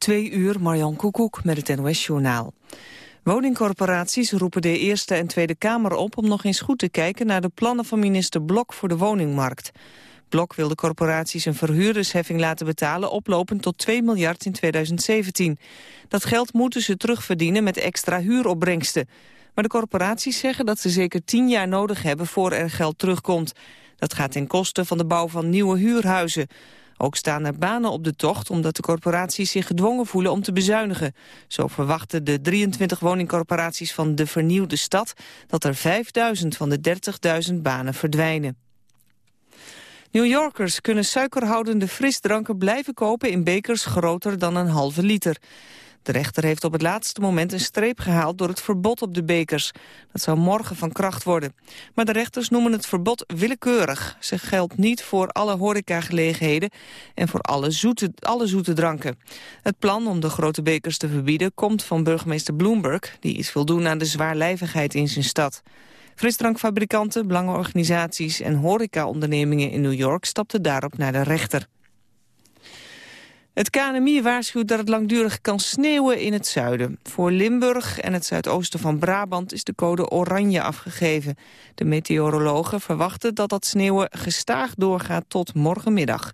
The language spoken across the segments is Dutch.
Twee uur, Marjan Koekoek met het NOS-journaal. Woningcorporaties roepen de Eerste en Tweede Kamer op... om nog eens goed te kijken naar de plannen van minister Blok voor de woningmarkt. Blok wil de corporaties een verhuurdersheffing laten betalen... oplopend tot 2 miljard in 2017. Dat geld moeten ze terugverdienen met extra huuropbrengsten. Maar de corporaties zeggen dat ze zeker 10 jaar nodig hebben... voor er geld terugkomt. Dat gaat ten koste van de bouw van nieuwe huurhuizen. Ook staan er banen op de tocht omdat de corporaties zich gedwongen voelen om te bezuinigen. Zo verwachten de 23 woningcorporaties van de vernieuwde stad dat er 5000 van de 30.000 banen verdwijnen. New Yorkers kunnen suikerhoudende frisdranken blijven kopen in bekers groter dan een halve liter. De rechter heeft op het laatste moment een streep gehaald door het verbod op de bekers. Dat zou morgen van kracht worden. Maar de rechters noemen het verbod willekeurig. Ze geldt niet voor alle horecagelegenheden en voor alle zoete, alle zoete dranken. Het plan om de grote bekers te verbieden komt van burgemeester Bloomberg... die iets wil doen aan de zwaarlijvigheid in zijn stad. Frisdrankfabrikanten, belangenorganisaties en horecaondernemingen in New York stapten daarop naar de rechter. Het KNMI waarschuwt dat het langdurig kan sneeuwen in het zuiden. Voor Limburg en het zuidoosten van Brabant is de code oranje afgegeven. De meteorologen verwachten dat dat sneeuwen gestaag doorgaat tot morgenmiddag.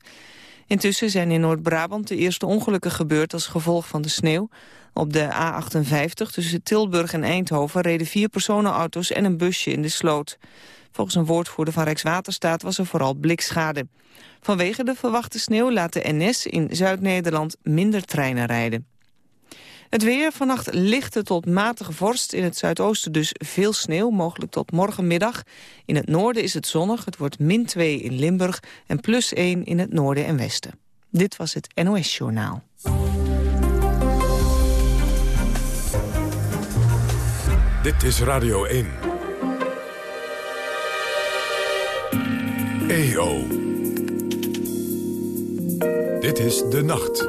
Intussen zijn in Noord-Brabant de eerste ongelukken gebeurd als gevolg van de sneeuw. Op de A58 tussen Tilburg en Eindhoven reden vier personenauto's en een busje in de sloot. Volgens een woordvoerder van Rijkswaterstaat was er vooral blikschade. Vanwege de verwachte sneeuw laat de NS in Zuid-Nederland minder treinen rijden. Het weer, vannacht lichte tot matige vorst. In het zuidoosten dus veel sneeuw, mogelijk tot morgenmiddag. In het noorden is het zonnig, het wordt min 2 in Limburg... en plus 1 in het noorden en westen. Dit was het NOS Journaal. Dit is Radio 1. EO. Dit is De Nacht.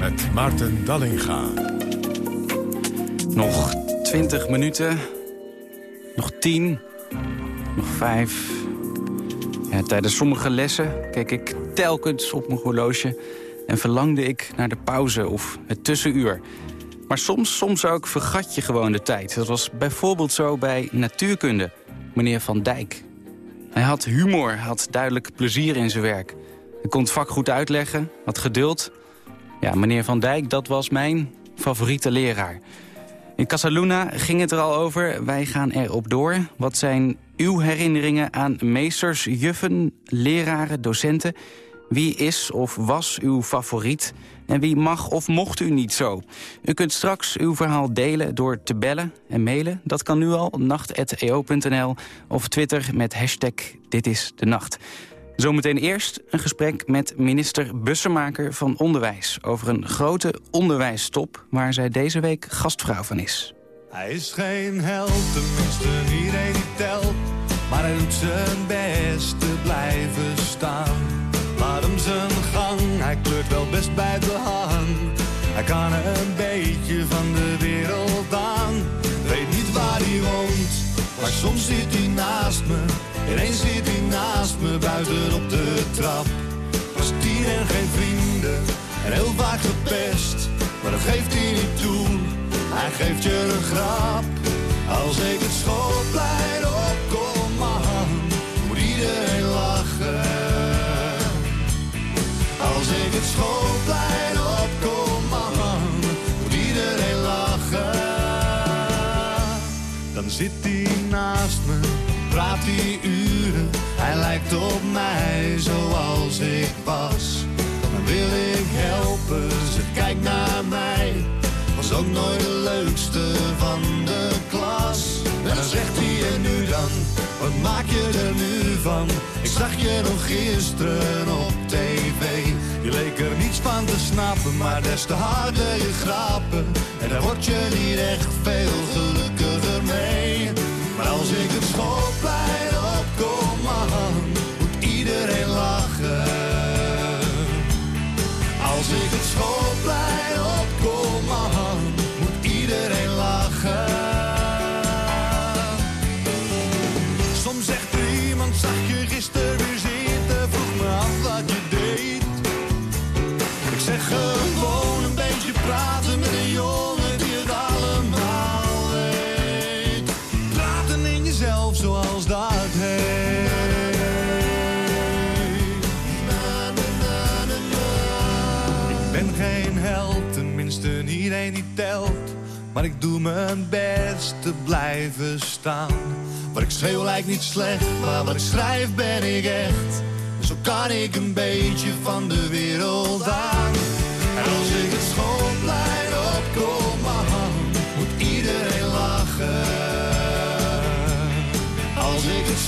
Met Maarten Dallinga. Nog 20 minuten. Nog 10. Nog 5. Ja, tijdens sommige lessen keek ik telkens op mijn horloge... en verlangde ik naar de pauze of het tussenuur. Maar soms, soms ook vergat je gewoon de tijd. Dat was bijvoorbeeld zo bij natuurkunde, meneer Van Dijk. Hij had humor, had duidelijk plezier in zijn werk. Hij kon het vak goed uitleggen, had geduld. Ja, meneer Van Dijk, dat was mijn favoriete leraar. In Casaluna ging het er al over. Wij gaan erop door. Wat zijn uw herinneringen aan meesters, juffen, leraren, docenten? Wie is of was uw favoriet? En wie mag of mocht u niet zo? U kunt straks uw verhaal delen door te bellen en mailen. Dat kan nu al, nacht.eo.nl of Twitter met hashtag Dit is de Nacht. Zometeen eerst een gesprek met minister Bussemaker van Onderwijs... over een grote onderwijsstop waar zij deze week gastvrouw van is. Hij is geen held, tenminste iedereen telt. Maar hij doet zijn best blijven staan. Zijn gang, hij kleurt wel best bij de hand. Hij kan een beetje van de wereld aan. Weet niet waar hij woont, maar soms zit hij naast me. Ineens zit hij naast me buiten op de trap. Was tien en geen vrienden en heel vaak gepest. Maar dat geeft hij niet toe, hij geeft je een grap. Als ik het schoolplein opkom, Op mij zoals ik was. Dan wil ik helpen, ze kijkt naar mij. Was ook nooit de leukste van de klas. En dan zegt hij en nu dan, wat maak je er nu van? Ik zag je nog gisteren op tv. Je leek er niets van te snappen, maar des te harder je grappen. En daar word je niet echt veel gelukkiger mee. Maar als ik het schoolplein gisteren weer zitten, vroeg me af wat je deed. Ik zeg gewoon een beetje praten met een jongen die het allemaal weet. Praten in jezelf zoals dat heet. Ik ben geen held, tenminste één die telt. Maar ik doe mijn best te blijven staan. Wat ik schreeuw lijkt niet slecht, maar wat ik schrijf ben ik echt. Zo kan ik een beetje van de wereld aan. En als ik het schoolplein opkom, man, moet iedereen lachen. Als ik het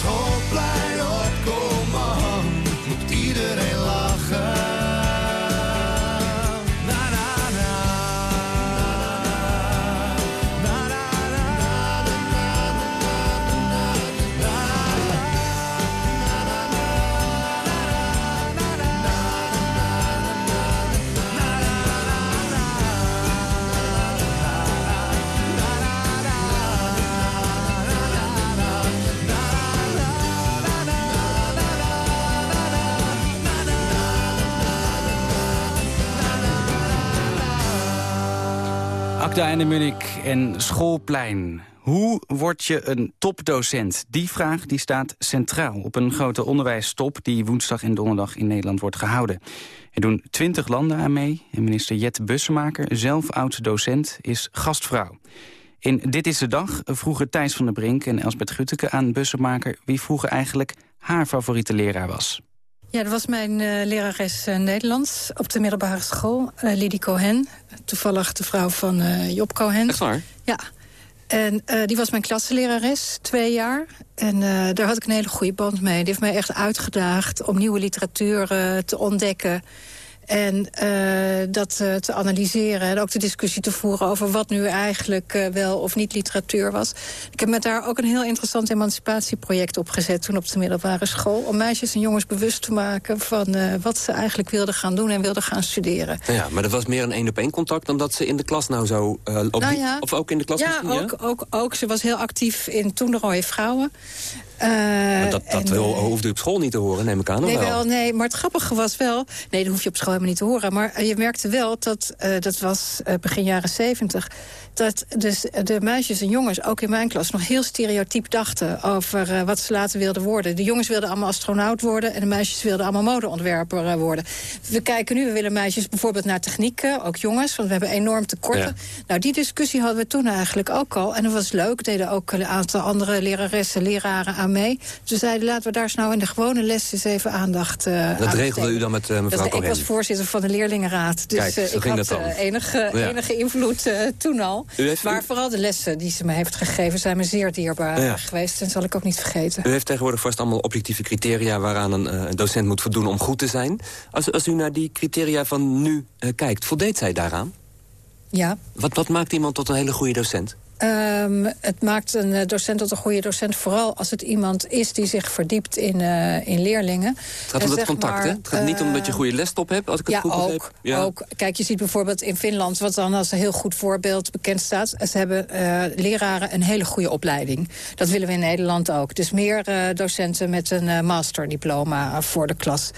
De Munnik en Schoolplein. Hoe word je een topdocent? Die vraag die staat centraal op een grote onderwijstop... die woensdag en donderdag in Nederland wordt gehouden. Er doen twintig landen aan mee. En minister Jet Bussemaker, zelf oud-docent, is gastvrouw. In Dit is de Dag vroegen Thijs van der Brink en Elsbeth Gutteke aan Bussemaker... wie vroeger eigenlijk haar favoriete leraar was. Ja, dat was mijn uh, lerares uh, Nederlands op de middelbare school. Uh, Lidie Cohen, toevallig de vrouw van Job Cohen. Echt waar? Ja. En die was mijn klassenlerares, twee jaar. En daar had ik een hele goede band mee. Die heeft mij echt uitgedaagd om nieuwe literatuur te ontdekken... En uh, dat uh, te analyseren en ook de discussie te voeren... over wat nu eigenlijk uh, wel of niet literatuur was. Ik heb met haar ook een heel interessant emancipatieproject opgezet... toen op de middelbare school. Om meisjes en jongens bewust te maken van wat ze eigenlijk wilden gaan doen... en wilden gaan studeren. Nou ja, maar dat was meer een één-op-één contact... dan dat ze in de klas nou zo... Op nou ja, of ook in de klas ja, misschien, ook, ja? Ook, ook. Ze was heel actief in Toen de Rode Vrouwen. Uh, dat dat en, uh, hoefde je op school niet te horen, neem ik aan. Nee, wel? wel? nee, maar het grappige was wel... Nee, dat hoef je op school helemaal niet te horen. Maar je merkte wel dat, uh, dat was begin jaren zeventig... dat dus de meisjes en jongens, ook in mijn klas... nog heel stereotyp dachten over wat ze later wilden worden. De jongens wilden allemaal astronaut worden... en de meisjes wilden allemaal modeontwerper worden. We kijken nu, we willen meisjes bijvoorbeeld naar techniek, ook jongens... want we hebben enorm tekorten. Ja. Nou, die discussie hadden we toen eigenlijk ook al. En dat was leuk, deden ook een aantal andere leraressen, leraren aan mee. Ze zeiden, laten we daar eens nou in de gewone les eens even aandacht uh, Dat regelde u dan met uh, mevrouw dat, Ik was voorzitter van de leerlingenraad. Dus Kijk, uh, ik had enige, ja. enige invloed toen al. Heeft, maar u... vooral de lessen die ze me heeft gegeven... zijn me zeer dierbaar ja. geweest. En zal ik ook niet vergeten. U heeft tegenwoordig vast allemaal objectieve criteria... waaraan een docent moet voldoen om goed te zijn. Als, als u naar die criteria van nu kijkt, voldeed zij daaraan? Ja. Wat, wat maakt iemand tot een hele goede docent? Um, het maakt een docent tot een goede docent... vooral als het iemand is die zich verdiept in, uh, in leerlingen. Het gaat om dat contact, maar, hè? Het gaat uh, niet om dat je goede lesstop hebt, als ik het ja, goed. Ook, ja, ook. Kijk, je ziet bijvoorbeeld in Finland... wat dan als een heel goed voorbeeld bekend staat... ze hebben uh, leraren een hele goede opleiding. Dat willen we in Nederland ook. Dus meer docenten met een masterdiploma voor de klas.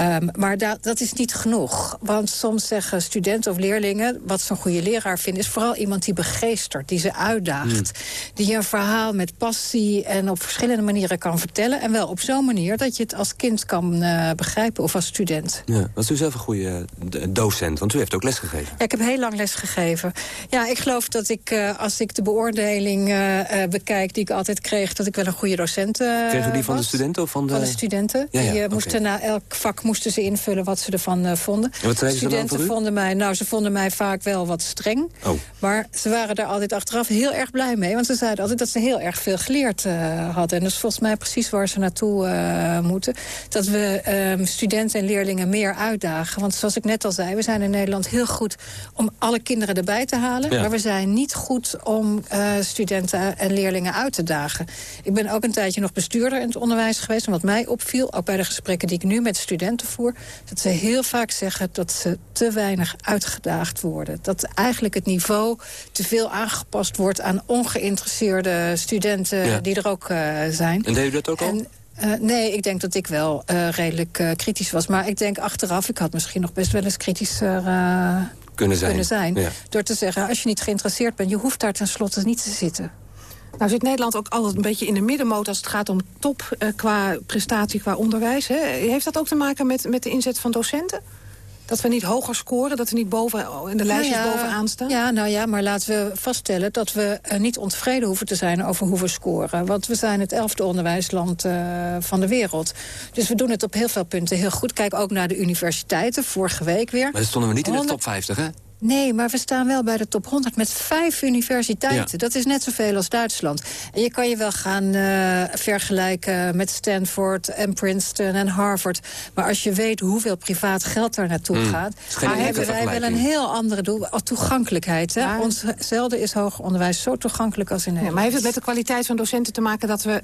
Um, maar da dat is niet genoeg. Want soms zeggen studenten of leerlingen... wat ze een goede leraar vinden... is vooral iemand die begeestert, die ze uitdaagt. Die een verhaal met passie en op verschillende manieren kan vertellen. En wel op zo'n manier dat je het als kind kan uh, begrijpen of als student. Ja, was u zelf een goede docent? Want u heeft ook les gegeven. Ja, ik heb heel lang les gegeven. Ja, ik geloof dat ik, uh, als ik de beoordeling bekijk die ik altijd kreeg... dat ik wel een goede docent Kreeg u die van was. de studenten? Of van, de... van de studenten. Ja, ja, die moesten na elk vak moesten ze invullen wat ze ervan vonden. En wat studenten vonden mij, nou, ze vonden mij vaak wel wat streng. Oh. Maar ze waren daar altijd achteraf heel erg blij mee. Want ze zeiden altijd dat ze heel erg veel geleerd uh, hadden. En dat is volgens mij precies waar ze naartoe uh, moeten. Dat we um, studenten en leerlingen meer uitdagen. Want zoals ik net al zei, we zijn in Nederland heel goed... om alle kinderen erbij te halen. Ja. Maar we zijn niet goed om uh, studenten en leerlingen uit te dagen. Ik ben ook een tijdje nog bestuurder in het onderwijs geweest. En wat mij opviel, ook bij de gesprekken die ik nu met studenten voer... dat ze heel vaak zeggen dat ze te weinig uitgedaagd worden. Dat eigenlijk het niveau te veel aangepast wordt aan ongeïnteresseerde studenten Ja. die er ook uh, zijn. En deed u dat ook al? En, Uh, nee, ik denk dat ik wel uh, redelijk uh, kritisch was. Maar ik denk achteraf, ik had misschien nog best wel eens kritischer kunnen zijn. Kunnen zijn ja. Door te zeggen, als je niet geïnteresseerd bent... je hoeft daar tenslotte niet te zitten. Nou zit Nederland ook altijd een beetje in de middenmoot... als het gaat om top qua prestatie, qua onderwijs. Hè? Heeft dat ook te maken met, met de inzet van docenten? Dat we niet hoger scoren, dat we niet boven, in de lijstjes nou ja, bovenaan staan? Ja, nou ja, maar laten we vaststellen dat we uh, niet ontevreden hoeven te zijn over hoe we scoren. Want we zijn het elfde onderwijsland uh, van de wereld. Dus we doen het op heel veel punten heel goed. Kijk ook naar de universiteiten, vorige week weer. Maar dan stonden we niet in de top 50, hè? Nee, maar we staan wel bij de top 100 met vijf universiteiten. Dat is net zoveel als Duitsland. En je kan je wel gaan uh, vergelijken met Stanford en Princeton en Harvard. Maar als je weet hoeveel privaat geld daar naartoe mm. gaat... maar hebben wij wel een heel andere doel, toegankelijkheid. Hè? Maar... Ons zelden is hoger onderwijs zo toegankelijk als in Nederland. Ja, maar heeft het met de kwaliteit van docenten te maken... dat we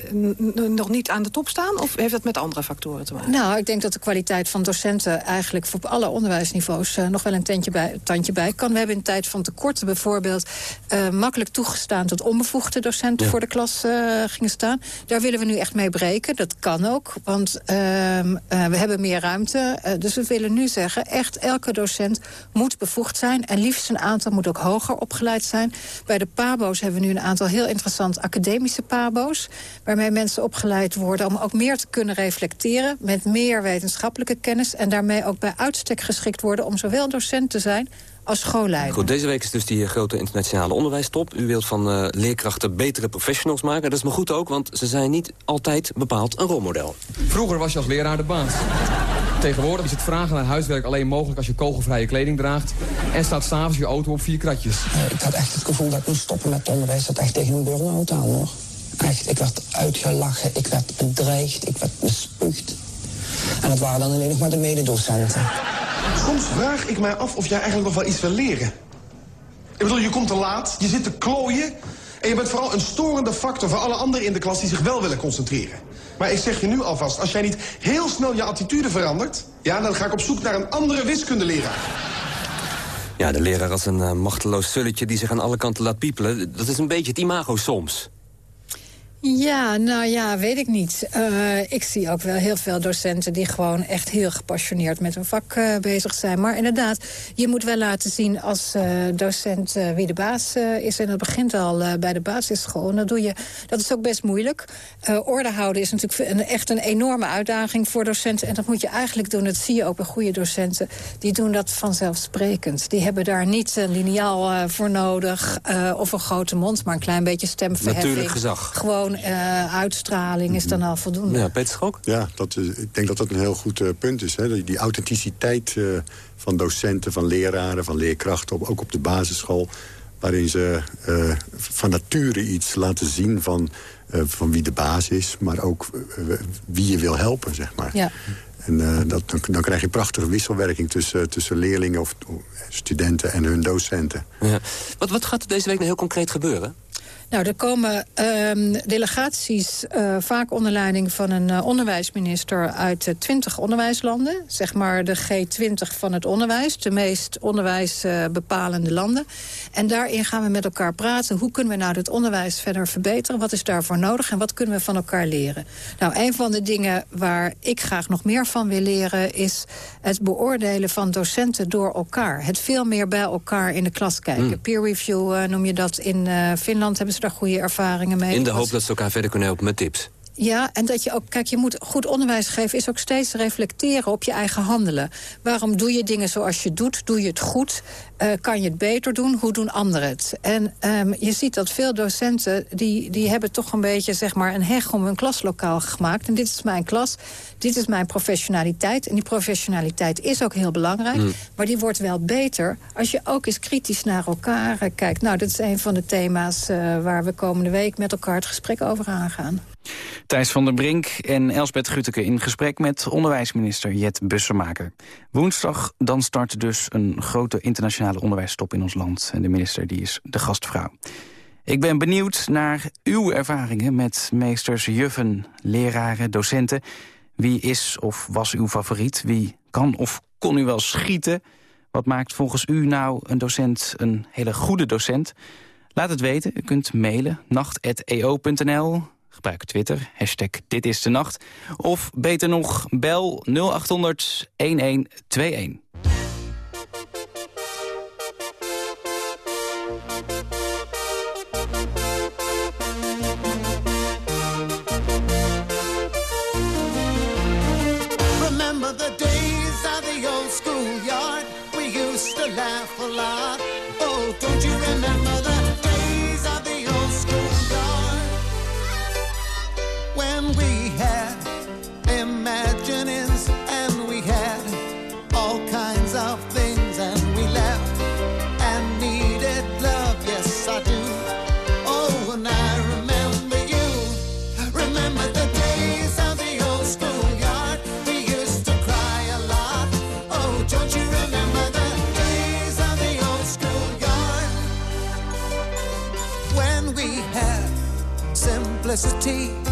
nog niet aan de top staan? Of heeft dat met andere factoren te maken? Nou, ik denk dat de kwaliteit van docenten... eigenlijk voor alle onderwijsniveaus uh, nog wel een tandje bij, tandje bij kan. We hebben in tijd van tekorten bijvoorbeeld uh, makkelijk toegestaan... dat onbevoegde docenten voor de klas uh, gingen staan. Daar willen we nu echt mee breken. Dat kan ook, want uh, we hebben meer ruimte. dus we willen nu zeggen, echt elke docent moet bevoegd zijn. En liefst een aantal moet ook hoger opgeleid zijn. Bij de PABO's hebben we nu een aantal heel interessant academische PABO's... waarmee mensen opgeleid worden om ook meer te kunnen reflecteren... met meer wetenschappelijke kennis en daarmee ook bij uitstek geschikt worden... om zowel docent te zijn als schoolleider. Goed, deze week is dus die eh, grote internationale onderwijstop. U wilt van uh, leerkrachten betere professionals maken. Dat is me goed ook, want ze zijn niet altijd bepaald een rolmodel. Vroeger was je als leraar de baas. Tegenwoordig is het vragen naar huiswerk alleen mogelijk als je kogelvrije kleding draagt... en staat s'avonds je auto op vier kratjes. ik had echt het gevoel dat ik moest stoppen met onderwijs. Dat echt tegen een burn-out aan, hoor. Echt, ik werd uitgelachen, ik werd bedreigd, ik werd bespuugd. En dat waren dan alleen nog maar de mededocenten. Soms vraag ik mij af of jij eigenlijk nog wel iets wil leren. Ik bedoel, je komt te laat, je zit te klooien... en je bent vooral een storende factor voor alle anderen in de klas... die zich wel willen concentreren. Maar ik zeg je nu alvast, als jij niet heel snel je attitude verandert... ja, dan ga ik op zoek naar een andere wiskundeleraar. Ja, de leraar als een uh, machteloos sulletje die zich aan alle kanten laat piepelen... dat is een beetje het imago soms. Ja, nou ja, weet ik niet. Uh, ik zie ook wel heel veel docenten die gewoon echt heel gepassioneerd met hun vak uh, bezig zijn. Maar inderdaad, je moet wel laten zien als uh, docent wie de baas is. En dat begint al bij de basisschool. En dat, doe je, dat is ook best moeilijk. orde houden is natuurlijk een, echt een enorme uitdaging voor docenten. En dat moet je eigenlijk doen, dat zie je ook bij goede docenten. Die doen dat vanzelfsprekend. Die hebben daar niet een liniaal voor nodig of een grote mond, maar een klein beetje stemverheffing. Natuurlijk gezag. Gewoon uh, uitstraling is dan al voldoende. Ja, Peter Schok? Ja, dat is, ik denk dat dat een heel goed uh, punt is. Hè. Die, die authenticiteit uh, van docenten, van leraren, van leerkrachten... Op, ook op de basisschool, waarin ze van nature iets laten zien... van, van wie de baas is, maar ook wie je wil helpen, zeg maar. Ja. En dat, dan, dan, krijg je prachtige wisselwerking tussen, tussen leerlingen of studenten en hun docenten. Ja. Wat, wat gaat er deze week nou heel concreet gebeuren? Nou, er komen um, delegaties uh, vaak onder leiding van een uh, onderwijsminister uit 20 onderwijslanden. Zeg maar de G20 van het onderwijs, de meest onderwijsbepalende landen. En daarin gaan we met elkaar praten. Hoe kunnen we nou het onderwijs verder verbeteren? Wat is daarvoor nodig en wat kunnen we van elkaar leren? Nou, een van de dingen waar ik graag nog meer van wil leren... is het beoordelen van docenten door elkaar. Het veel meer bij elkaar in de klas kijken. Mm. Peer review noem je dat in Finland, hebben ze daar goede ervaringen mee. In de hoop dat ze elkaar verder kunnen helpen met tips. Ja, en dat je ook, kijk, je moet goed onderwijs geven... is ook steeds reflecteren op je eigen handelen. Waarom doe je dingen zoals je doet? Doe je het goed? Uh, kan je het beter doen? Hoe doen anderen het? En um, je ziet dat veel docenten, die, die hebben toch een beetje zeg maar, een heg om hun klaslokaal gemaakt. En dit is mijn klas, dit is mijn professionaliteit. En die professionaliteit is ook heel belangrijk. Mm. Maar die wordt wel beter als je ook eens kritisch naar elkaar uh, kijkt. Nou, dit is een van de thema's uh, waar we komende week met elkaar het gesprek over aangaan. Thijs van der Brink en Elsbeth Gutteke in gesprek met onderwijsminister Jet Bussemaker. Woensdag dan start dus een grote internationale onderwijsstop in ons land. En de minister die is de gastvrouw. Ik ben benieuwd naar uw ervaringen met meesters, juffen, leraren, docenten. Wie is of was uw favoriet? Wie kan of kon u wel schieten? Wat maakt volgens u nou een docent een hele goede docent? Laat het weten. U kunt mailen nacht.eo.nl Gebruik Twitter, hashtag Dit is de Nacht. Of beter nog, bel 0800 1121. Laugh a lot. Oh, don't you remember simplicity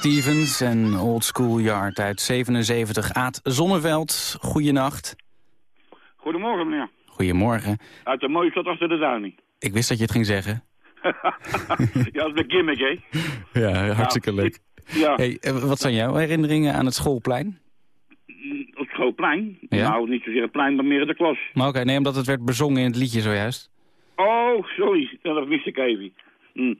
Stevens en Old School Yard uit 77. Aad Zonneveld, goeienacht. Goedemorgen, meneer. Goedemorgen. Uit de mooie stad achter de duining. Ik wist dat je het ging zeggen. ja, dat is de gimmick, hè? Ja, hartstikke leuk. Ja, Hey, eh, wat zijn jouw herinneringen aan het schoolplein? op schoolplein. Ja? Nou, niet zozeer het plein, maar meer de klas. Maar oké, nee, omdat het werd bezongen in het liedje zojuist. Oh, sorry. Dat wist ik even. Hm.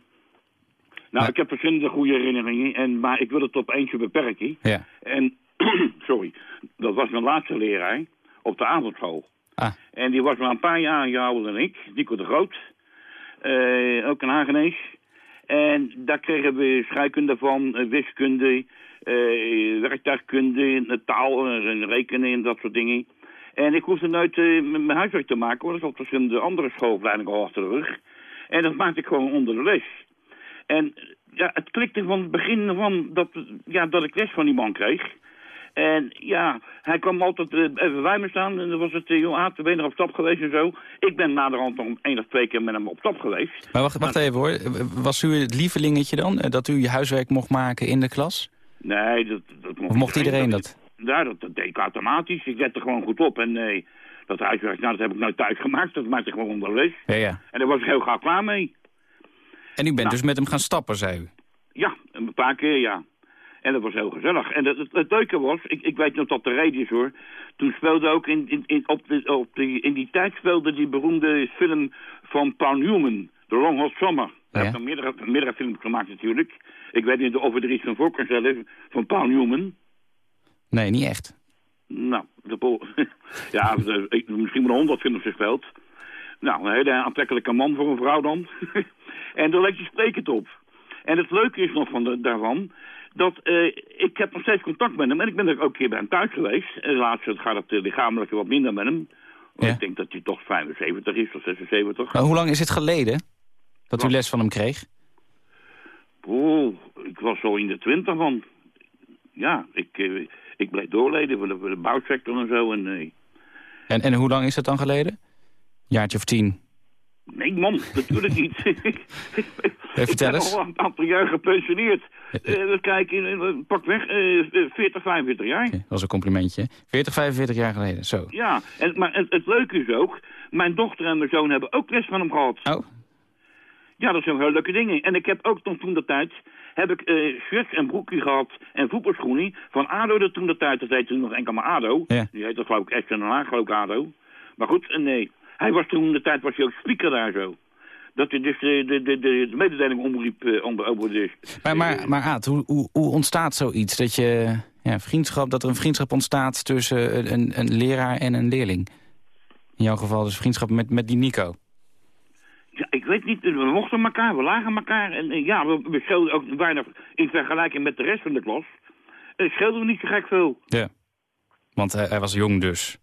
Nou, ik heb verschillende goede herinneringen, en, maar ik wil het op eentje beperken. Ja. En, sorry, dat was mijn laatste leraar op de avondschool. Ah. En die was maar een paar jaar ouder dan ik, Nico de Groot. Eh, ook een Hagenees. En daar kregen we scheikunde van, eh, wiskunde, eh, werktuigkunde, taal en rekenen en dat soort dingen. En ik hoefde nooit m- mijn huiswerk te maken, want ik had verschillende andere schoolopleidingen al achter de rug. En dat maakte ik gewoon onder de les. En eh, ja, het klikte van het begin van dat, ja, dat ik les van die man kreeg. En ja, hij kwam altijd eh, even bij me staan. En dan was het, uh, joh, Aad, ben je nog op stap geweest en zo. Ik ben naderhand nog één of twee keer met hem op stap geweest. Maar wacht, wacht even hoor. Was u het lievelingetje dan? eh, Dat u je huiswerk mocht maken in de klas? Nee, dat, dat Of mocht iedereen dat? Ja, dat, dat deed ik automatisch. Ik lette gewoon goed op. En nee, dat huiswerk, nou, dat heb ik nooit thuis gemaakt. Dat maakte ik gewoon onder les. Ja, ja. En daar was ik heel gauw klaar mee. En u bent Nou. dus met hem gaan stappen, zei u? Ja, een paar keer, ja. En dat was heel gezellig. En het, het, het leuke was, ik, ik weet nog dat de reden is hoor. Toen speelde ook in, in, in, op de, op die, in die tijd speelde die beroemde film van Paul Newman, The Long Hot Summer. Hij heeft nog meerdere, meerdere films gemaakt natuurlijk. Ik weet niet of er er iets van voor kan stellen, van Paul Newman. Nee, niet echt. Nou, de ja, de- ik- misschien wel honderd films gespeeld. Nou, een hele aantrekkelijke man voor een vrouw dan. en daar leek je sprekend op. En het leuke is nog van de, daarvan, dat eh, ik heb nog steeds contact met hem. En ik ben er ook een keer bij hem thuis geweest. En laatst gaat het uh, lichamelijke wat minder met hem. Ik denk dat hij toch 75 is of 76. Maar hoe lang is het geleden dat u les van hem kreeg? Oh, ik was zo in de twintig van. Ja, ik, eh, ik bleef doorleden voor de, voor de bouwsector en zo. En, En, en hoe lang is dat dan geleden? Jaartje of tien? nee man, natuurlijk niet. vertel ik ben al een aantal jaar gepensioneerd. Eh we kijken, eh, pak weg, eh 40, 45 jaar. Dat was een complimentje. 40, 45 jaar geleden, zo. Ja, en, maar het, het leuke is ook, mijn dochter en mijn zoon hebben ook les van hem gehad. Oh. Ja, dat zijn heel leuke dingen. En ik heb ook toen de tijd, heb ik eh shirts en broekje gehad en voetbalschoenen van ADO de toen de tijd. Dat heette toen nog enkel maar ADO. Ja. Die heette geloof ik Essen en Haag, geloof ik ADO. Maar goed, nee. Hij was toen de tijd was hij ook speaker daar zo. Dat hij dus de, de, de, de, de mededeling omriep eh, onder, over de... Maar, maar, maar Aad, hoe, hoe, hoe ontstaat zoiets? Dat, je, ja, vriendschap, dat er een vriendschap ontstaat tussen een, een, een leraar en een leerling? In jouw geval dus vriendschap met, met die Nico. Ja, ik weet niet, we mochten elkaar, we lagen elkaar. En eh, ja, we, we scheelden ook weinig in vergelijking met de rest van de klas. Uh, scheelden we niet zo gek veel. Ja. Want hij, hij was jong dus.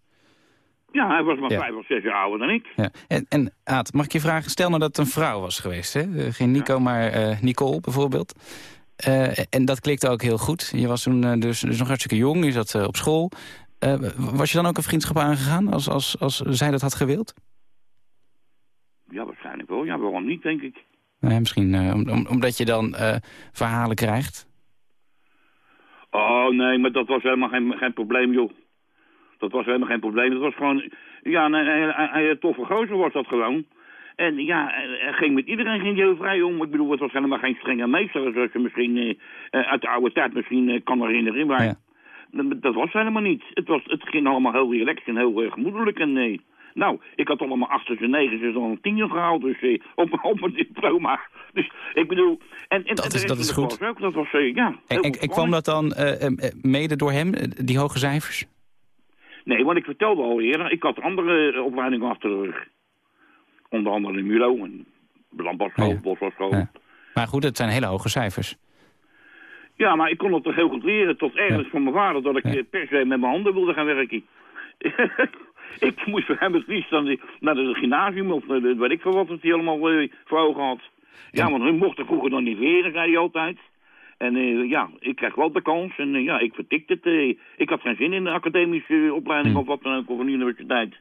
Ja, hij was maar Ja. vijf of zes jaar ouder dan ik. Ja. En, en Aad, mag ik je vragen? Stel nou dat het een vrouw was geweest. Hè? Eh, Geen Nico, maar eh, Nicole bijvoorbeeld. Eh, en dat klikte ook heel goed. Je was toen dus, dus nog hartstikke jong. Je zat op school. Was je dan ook een vriendschap aangegaan als, als, als zij dat had gewild? Ja, waarschijnlijk wel. Ja, waarom niet, denk ik. Nee, misschien om, om- omdat je dan verhalen krijgt. Oh, nee, maar dat was helemaal geen, geen probleem, joh. Dat was helemaal geen probleem. Dat was gewoon... Ja, hij, hij- een toffe gozer was dat gewoon. En ja, hij ging met iedereen ging heel vrij om. Ik bedoel, het was helemaal geen strenge meester... zoals je misschien eh, eh, uit de oude tijd misschien eh, kan herinneren. Maar dat, dat was helemaal niet. Het, was, het ging allemaal heel relaxed en heel eh, gemoedelijk. En nee. Nou, ik had allemaal achters en negens en dan een tien gehaald. Dus eh, op, op een diploma. Dus ik bedoel... En, en, Dat en is- dat is goed. klas Ook, dat was, eh, ja... En, kwam dat dan mede door hem, die hoge cijfers? Nee, want ik vertelde al eerder, ik had andere eh, opleidingen achter de rug. Onder andere de MULO en landbouwschool, Ja. bosbouwschool. Ja. Ja. Maar goed, het zijn hele hoge cijfers. maar ik kon het toch heel goed leren. Tot ergens van mijn vader dat ik eh, per se met mijn handen wilde gaan werken. ik moest voor hem het liefst dan naar het gymnasium of naar de, weet ik veel wat het hij allemaal eh, voor ogen had. Ja, want hun mochten vroeger nog niet leren, zei hij altijd. En eh, ja, ik kreeg wel de kans en eh, ja, ik vertikte het. eh. ik had geen zin in de academische opleiding of wat dan ook, of een universiteit.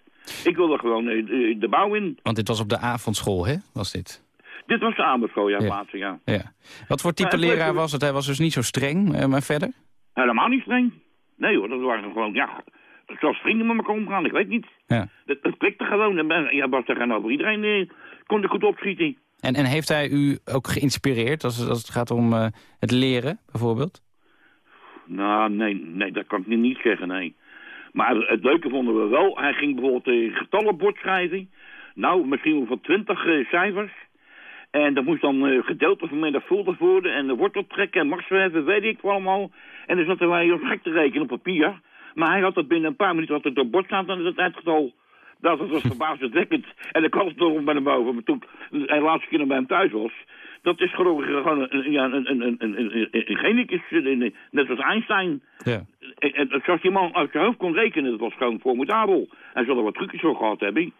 Ik wilde gewoon de, bouw in. Want dit was op de avondschool, hè? Was dit? Dit was de Amerschool, ja, Ja. laatste, ja. Ja. Wat voor type leraar was het? Hij was dus niet zo streng, maar verder? Helemaal niet streng. Nee hoor, dat waren gewoon, ja, zoals vrienden met elkaar omgaan, ik weet niet. Ja. Dat, dat klikte gewoon. En ja, was tegenover iedereen eh, kon er goed opschieten. En, en heeft hij u ook geïnspireerd als, het- gaat om eh, het leren, bijvoorbeeld? Nou, nee, nee, dat kan ik nu niet zeggen, nee. Maar het leuke vonden we wel. Hij ging bijvoorbeeld een getallenbord schrijven. Nou, misschien wel van twintig eh, cijfers. En dat moest dan gedeeld of vermenigvuldigd worden. En de wortel trekken en machtswerven, weet ik wel allemaal. En dan zaten wij op gek te rekenen op papier. Maar hij had dat binnen een paar minuten had het bord staan aan het uitgetal. Dat was verbazendwekkend. En ik had het nog bij hem boven. Maar toen hij laatste keer bij hem thuis was... Dat is gewoon, gewoon een, ja, een, een, een, een, genicus, net als Einstein. Ja. En, zoals die man uit zijn hoofd kon rekenen, dat was gewoon formidabel. Hij zal er wat trucjes voor gehad hebben.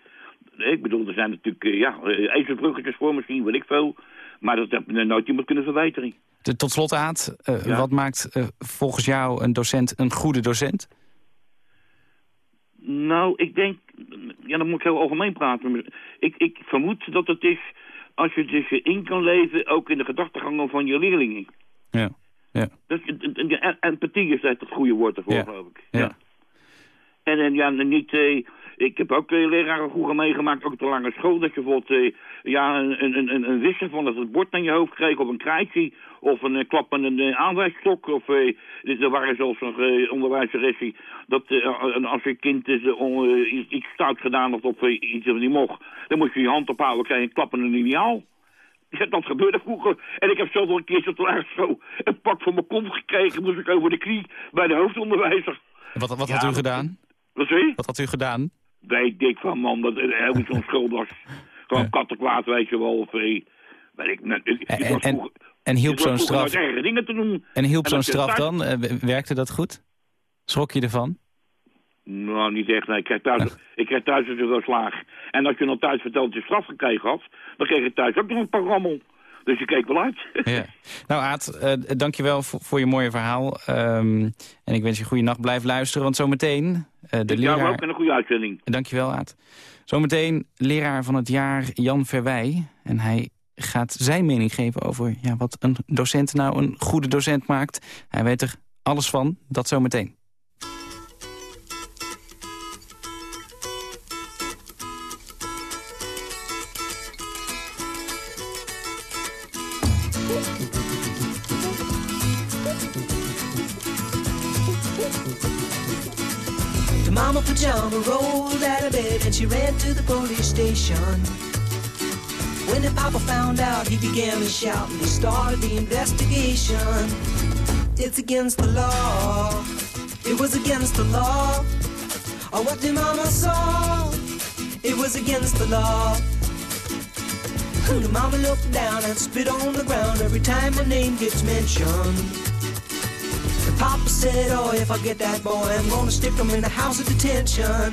Ik bedoel, er zijn natuurlijk, eh, ja, eh, ezelsbruggetjes voor misschien, weet ik veel. Maar dat heeft nooit iemand kunnen verwijteren. De- tot slot, Aad, eh, Ja. wat maakt volgens jou een docent een goede docent? Nou, ik denk, ja, dan moet ik heel algemeen praten. Ik, ik vermoed dat het is als je dus in kan leven, ook in de gedachtegangen van je leerlingen. Ja. ja. En- empathie is echt het goede woord ervoor, Ja. geloof ik. Ja. En, en ja, niet, eh, ik heb ook uh, leraren vroeger meegemaakt, ook op de lange school, dat je bijvoorbeeld eh, ja, een, een, een, een wisser van het bord aan je hoofd kreeg, of een krijtje, of een uh, klap aan een uh, aanwijsstok, of eh, dus er waren zelfs nog uh, onderwijzeressen, dat uh, als je kind uh, on, uh, iets, iets stout gedaan had of uh, iets wat niet mocht, dan moest je je hand ophouden, kreeg je een klap een lineaal. Ja, dat gebeurde vroeger. En ik heb zelf nog een keer zo zo een pak van mijn kont gekregen, moest ik over de knie bij de hoofdonderwijzer. Wat, wat Ja, had u dat- gedaan? Wat je? Wat had u gedaan? Weet ik van, man, dat zo'n schuld was. Gewoon kattenkwaad, weet je wel. Of, eh, weet ik, het En, was en, vroeger- en hielp zo'n straf, dingen te doen. en hielp zo'n straf dan? Eh, werkte dat goed? Schrok je ervan? Nou, niet echt. Nee, ik kreeg thuis, ik kreeg thuis dus wel slaag. En als je dan thuis vertelt dat je straf gekregen had, dan kreeg je thuis ook nog een paar rammel. Dus je keek wel uit. Ja. Nou Aad, uh, dankjewel voor, voor je mooie verhaal. Um, en ik wens je goede nacht. Blijf luisteren, want zometeen... Uh, de ik leraar... ook een goede uitzending. Dankjewel Aad. Zometeen leraar van het jaar Jan Verwij. En hij gaat zijn mening geven over ja, wat een docent nou een goede docent maakt. Hij weet er alles van, dat zometeen. She ran to the police station. When the papa found out, he began to shout and he started the investigation. It's against the law. It was against the law. Oh, what the mama saw? It was against the law. The mama looked down and spit on the ground every time my name gets mentioned. The papa said, oh, if I get that boy, I'm gonna stick him in the house of detention.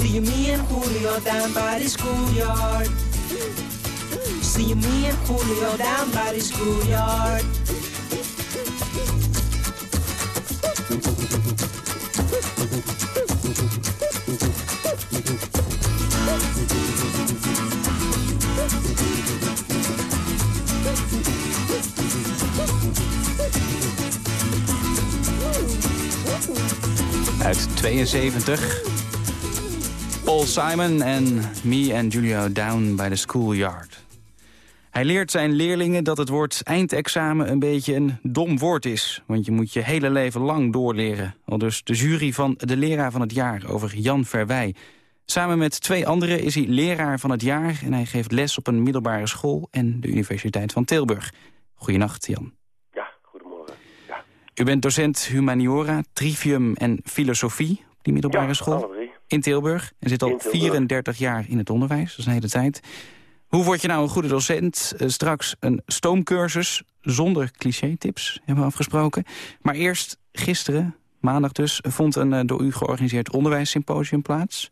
See me and Julio down. See me and Julio down by. Uit 72. Paul Simon en Me and Julio Down by the Schoolyard. Hij leert zijn leerlingen dat het woord eindexamen een beetje een dom woord is. Want je moet je hele leven lang doorleren. Al dus de jury van de leraar van het jaar over Jan Verwij. Samen met twee anderen is hij leraar van het jaar... en hij geeft les op een middelbare school en de Universiteit van Tilburg. Goedenacht, Jan. Ja, goedemorgen. Ja. U bent docent humaniora, trivium en filosofie op die middelbare Ja, school. In Tilburg. En zit al In Tilburg. 34 jaar in het onderwijs, dat is een hele tijd. Hoe word je nou een goede docent? Eh, straks een stoomcursus zonder cliché-tips hebben we afgesproken. Maar eerst gisteren, maandag dus, vond een eh, door u georganiseerd onderwijssymposium plaats.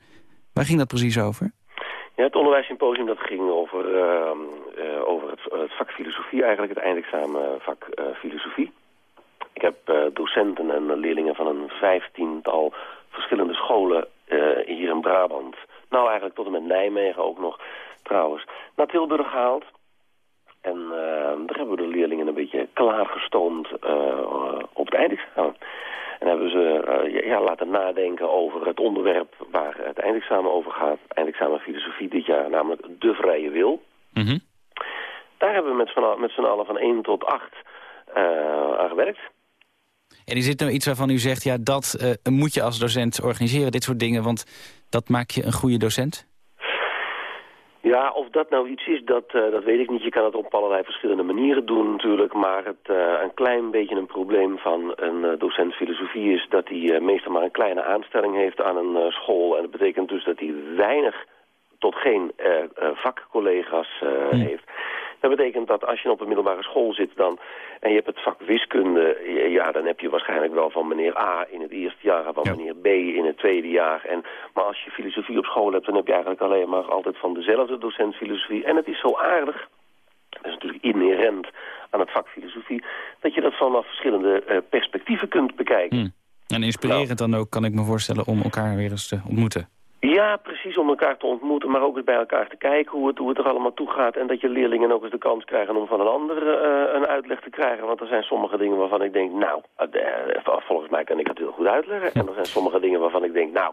Waar ging dat precies over? Ja, het onderwijssymposium dat ging over, ehm, eh, over het, het vak filosofie, eigenlijk het eindexamenvak filosofie. Ik heb docenten en leerlingen van een vijftiental verschillende scholen hier in Brabant. Nou, eigenlijk tot en met Nijmegen ook nog trouwens. Naar Tilburg gehaald. En eh, daar hebben we de leerlingen een beetje klaargestoomd eh, op het eindexamen. En hebben ze eh, ja, laten nadenken over het onderwerp waar het eindexamen over gaat. Eindexamen filosofie dit jaar, namelijk de vrije wil. Daar hebben we met z'n al- met z'n allen van 1 tot 8 eh, aan gewerkt. En is dit nou iets waarvan u zegt, ja, dat eh, moet je als docent organiseren, dit soort dingen, want dat maakt je een goede docent? Ja, of dat nou iets is, dat, eh, dat weet ik niet. Je kan het op allerlei verschillende manieren doen natuurlijk. Maar het, eh, een klein beetje een probleem van een eh, docent filosofie is... dat hij meestal maar een kleine aanstelling heeft aan een school. En dat betekent dus dat hij weinig tot geen vakcollega's eh, heeft. Dat betekent dat als je op een middelbare school zit dan, en je hebt het vak wiskunde, ja, dan heb je waarschijnlijk wel van meneer A in het eerste jaar en van meneer B in het tweede jaar. En, maar als je filosofie op school hebt, dan heb je eigenlijk alleen maar altijd van dezelfde docent filosofie. En het is zo aardig, dat is natuurlijk inherent aan het vak filosofie, dat je dat vanaf verschillende uh, perspectieven kunt bekijken. Hmm. En inspirerend dan ook, kan ik me voorstellen, om elkaar weer eens te ontmoeten. Ja, precies, om elkaar te ontmoeten, maar ook eens bij elkaar te kijken hoe het, hoe het er allemaal toe gaat. En dat je leerlingen ook eens de kans krijgen om van een ander uh, een uitleg te krijgen. Want er zijn sommige dingen waarvan ik denk, nou, uh, volgens mij kan ik het heel goed uitleggen. En er zijn sommige dingen waarvan ik denk, nou,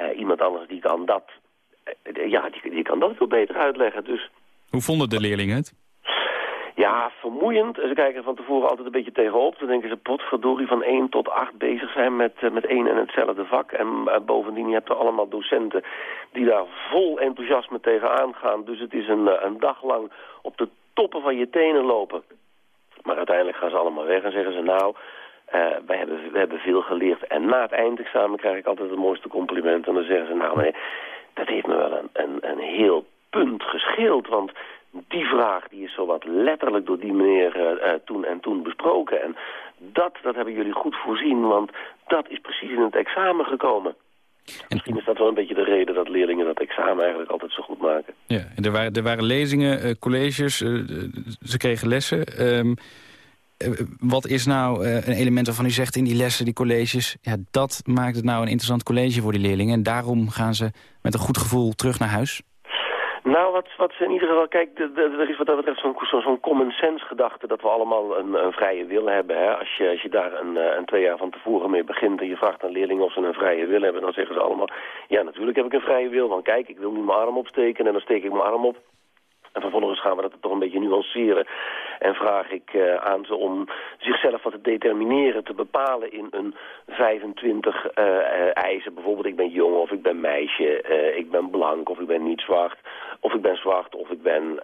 uh, iemand anders die kan dat, ja, die, die kan dat veel beter uitleggen. Dus... Hoe vonden de leerlingen het? Ja, vermoeiend. Ze kijken van tevoren altijd een beetje tegenop. Dan denken ze, potverdorie, van 1 tot 8 bezig zijn met, uh, met één en hetzelfde vak. En uh, bovendien, je hebt er allemaal docenten die daar vol enthousiasme tegenaan gaan. Dus het is een, uh, een dag lang op de toppen van je tenen lopen. Maar uiteindelijk gaan ze allemaal weg en zeggen ze, nou, wij hebben, we hebben veel geleerd. En na het eindexamen krijg ik altijd het mooiste compliment. En dan zeggen ze, nou, meneer, dat heeft me wel een, een, een heel punt gescheeld. Want die vraag die is zowat letterlijk door die meneer uh, toen en toen besproken. En dat, dat hebben jullie goed voorzien, want dat is precies in het examen gekomen. En... Misschien is dat wel een beetje de reden dat leerlingen dat examen eigenlijk altijd zo goed maken. Ja, en er waren, er waren lezingen, uh, colleges, ze kregen lessen. Um, wat is nou een element waarvan u zegt in die lessen, die colleges... Ja, dat maakt het nou een interessant college voor die leerlingen... en daarom gaan ze met een goed gevoel terug naar huis? Nou, wat, wat in ieder geval, kijk, er is wat dat betreft zo'n zo, zo common sense gedachte dat we allemaal een, een vrije wil hebben. Hè? Als, je, als je daar een, eh, een twee jaar van tevoren mee begint en je vraagt aan leerlingen of ze een vrije wil hebben, dan zeggen ze allemaal, ja natuurlijk heb ik een vrije wil, want kijk, ik wil nu mijn arm opsteken en dan steek ik mijn arm op. En vervolgens gaan we dat toch een beetje nuanceren. En vraag ik uh, aan ze om zichzelf wat te determineren, te bepalen in een 25 uh, uh, eisen. Bijvoorbeeld ik ben jong of ik ben meisje, ik ben blank of ik ben niet zwart. Of ik ben zwart of ik ben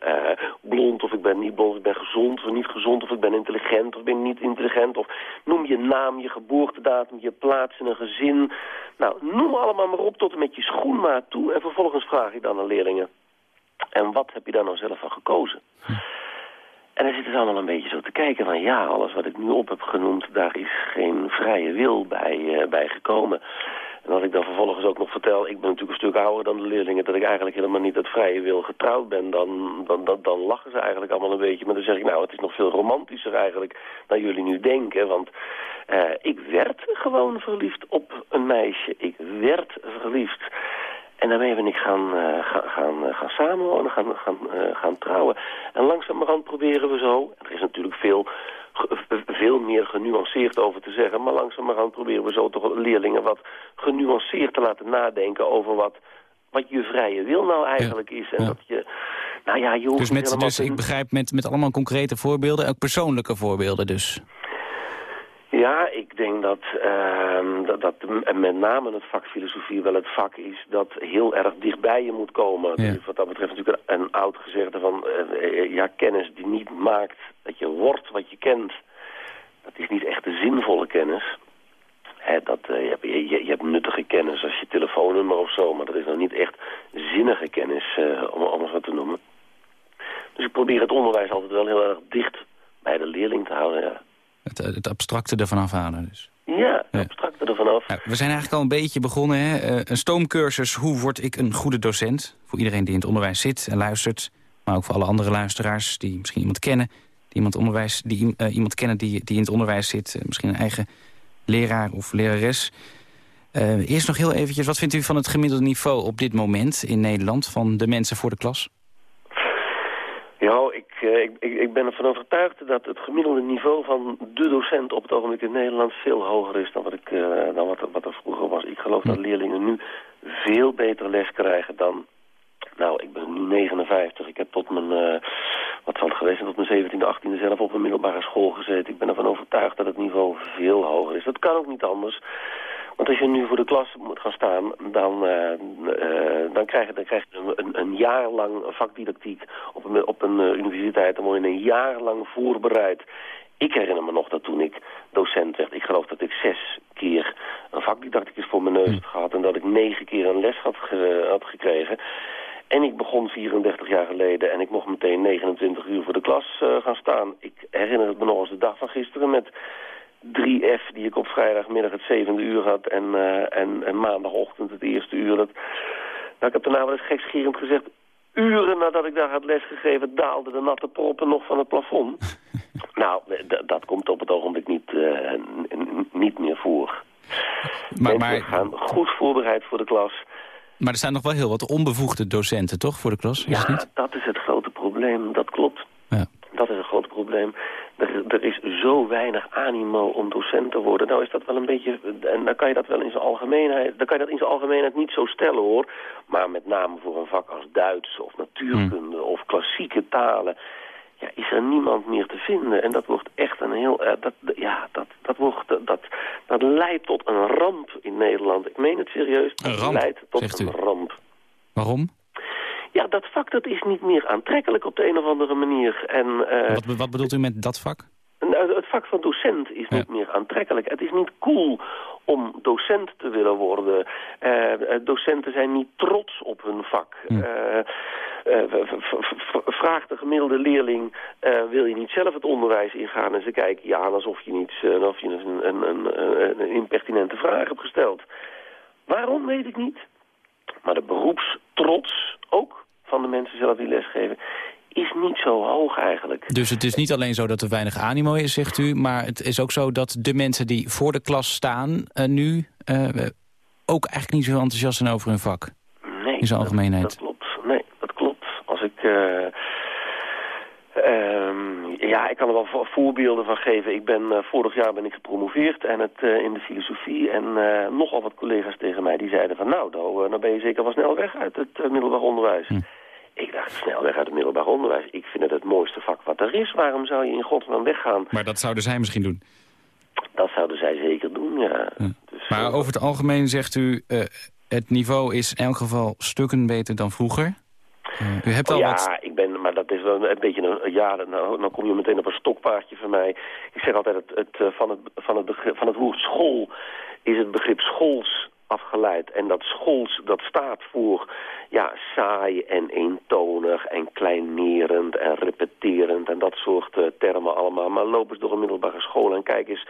blond of ik ben niet blond, ik ben gezond of niet gezond. Of ik ben intelligent of ik ben niet intelligent. Of noem je naam, je geboortedatum, je plaats in een gezin. Nou, noem allemaal maar op tot en met je schoenmaat toe. En vervolgens vraag ik dan aan leerlingen. En wat heb je daar nou zelf van gekozen? En dan zitten ze allemaal een beetje zo te kijken van... ja, alles wat ik nu op heb genoemd, daar is geen vrije wil bij, uh, bij gekomen. En als ik dan vervolgens ook nog vertel... ik ben natuurlijk een stuk ouder dan de leerlingen... dat ik eigenlijk helemaal niet uit vrije wil getrouwd ben... Dan, dan, dan, dan lachen ze eigenlijk allemaal een beetje. Maar dan zeg ik, nou, het is nog veel romantischer eigenlijk... dan jullie nu denken. Want uh, ik werd gewoon verliefd op een meisje. Ik werd verliefd. En daarmee ben ik gaan, uh, gaan, gaan, uh, gaan samenwonen, gaan, gaan, uh, gaan trouwen. En langzamerhand proberen we zo, er is natuurlijk veel, veel meer genuanceerd over te zeggen... maar langzamerhand proberen we zo toch leerlingen wat genuanceerd te laten nadenken... over wat, wat je vrije wil nou eigenlijk is. En ja. dat je, nou ja, je hoeft dus, met, dus ik begrijp met, met allemaal concrete voorbeelden, ook persoonlijke voorbeelden dus... Ja, ik denk dat, uh, dat, dat met name het vak filosofie wel het vak is dat heel erg dichtbij je moet komen. Ja. Dus wat dat betreft natuurlijk een, oud gezegde van, uh, ja, kennis die niet maakt dat je wordt wat je kent. Dat is niet echt de zinvolle kennis. Hè, dat, uh, je, hebt, je, je, hebt nuttige kennis als je telefoonnummer of zo, maar dat is nog niet echt zinnige kennis, om, om het wat te noemen. Dus ik probeer het onderwijs altijd wel heel erg dicht bij de leerling te houden, ja. Het, het abstracte ervan afhalen dus. Ja, het abstracte ervan af. Ja, we zijn eigenlijk al een beetje begonnen. Hè? Uh, een stoomcursus, hoe word ik een goede docent? Voor iedereen die in het onderwijs zit en luistert. Maar ook voor alle andere luisteraars die misschien iemand kennen. Die iemand, onderwijs, die, uh, iemand kennen die, die in het onderwijs zit. Misschien een eigen leraar of lerares. eerst nog heel eventjes, wat vindt u van het gemiddelde niveau op dit moment in Nederland... van de mensen voor de klas? Ja, ik, ik, ik, ben ervan overtuigd dat het gemiddelde niveau van de docent op het ogenblik in Nederland veel hoger is dan wat, ik, uh, dan wat, wat er vroeger was. Ik geloof dat leerlingen nu veel beter les krijgen dan... Nou, ik ben nu 59. Ik heb tot mijn, uh, wat zal het geweest zijn, tot mijn 17e, 18e zelf op een middelbare school gezeten. Ik ben ervan overtuigd dat het niveau veel hoger is. Dat kan ook niet anders. Want als je nu voor de klas moet gaan staan, dan, uh, uh, dan krijg je, dan krijg je een, een jaar lang vakdidactiek op een, op een uh, universiteit. Dan word je een jaar lang voorbereid. Ik herinner me nog dat toen ik docent werd, ik geloof dat ik zes keer een vakdidacticus voor mijn neus had gehad... en dat ik negen keer een les had, ge had gekregen. En ik begon 34 jaar geleden en ik mocht meteen 29 uur voor de klas eh, gaan staan. Ik herinner het me nog als de dag van gisteren met 3F die ik op vrijdagmiddag het zevende uur had en, eh, en, en maandagochtend het eerste uur. Dat, nou, ik heb daarna wel eens gekscherend gezegd, uren nadat ik daar had lesgegeven daalden de natte proppen nog van het plafond. nou, dat komt op het ogenblik niet, uh, niet meer voor. Maar, maar... gaan goed voorbereid voor de klas. Maar er zijn nog wel heel wat onbevoegde docenten, toch, voor de klas? Is ja, dat is het grote probleem. Dat klopt. Ja. Dat is een groot probleem. Er, er, is zo weinig animo om docent te worden. Nou is dat wel een beetje... En dan kan je dat wel in zijn algemeenheid... Dan kan je dat in zijn algemeenheid niet zo stellen, hoor. Maar met name voor een vak als Duits of natuurkunde Hmm. of klassieke talen... Ja, is er niemand meer te vinden. En dat wordt echt een heel... Uh, dat, ja, dat, dat, wordt, dat, dat leidt tot een ramp in Nederland. Ik meen het serieus. Een ramp, leidt tot een ramp. Waarom? Ja, dat vak dat is niet meer aantrekkelijk op de een of andere manier. En, uh, wat, wat, bedoelt u met dat vak? Nou, het vak van docent is niet ja. meer aantrekkelijk. Het is niet cool om docent te willen worden. Uh, docenten zijn niet trots op hun vak. Hm. vraag de gemiddelde leerling, wil je niet zelf het onderwijs ingaan? En ze kijken je aan alsof je, niet, alsof je een, een, een, een impertinente vraag hebt gesteld. Waarom, weet ik niet. Maar de beroepstrots, ook van de mensen zelf die lesgeven, is niet zo hoog eigenlijk. Dus het is niet alleen zo dat er weinig animo is, zegt u... maar het is ook zo dat de mensen die voor de klas staan uh, nu... Uh, ook eigenlijk niet zo enthousiast zijn over hun vak. Nee, in zijn algemeenheid. Dat, dat, klopt. Nee, dat klopt. Als ik... Uh, um, ja, ik kan er wel voorbeelden van geven. Ik ben, uh, vorig jaar ben ik gepromoveerd en het, uh, in de filosofie. En uh, nogal wat collega's tegen mij die zeiden van... nou, nou, nou ben je zeker wel snel weg uit het middelbaar onderwijs. Hm. Ik dacht, snel weg uit het middelbaar onderwijs. Ik vind het het mooiste vak wat er is. Waarom zou je in godsnaam weggaan? Maar dat zouden zij misschien doen? Dat zouden zij zeker doen, ja. Dus, maar over het algemeen zegt u... het niveau is in elk geval stukken beter dan vroeger... U hebt al oh, ja, wat... ik ben, dat is wel een beetje een... Ja, nou, nou kom je meteen op een stokpaardje van mij. Ik zeg altijd, het, het, van, het, van, het begrip, van het woord school is het begrip schools afgeleid. En dat schools, dat staat voor ja, saai en eentonig en kleinerend en repeterend en dat soort uh, termen allemaal. Maar loop eens door een middelbare school en kijk eens,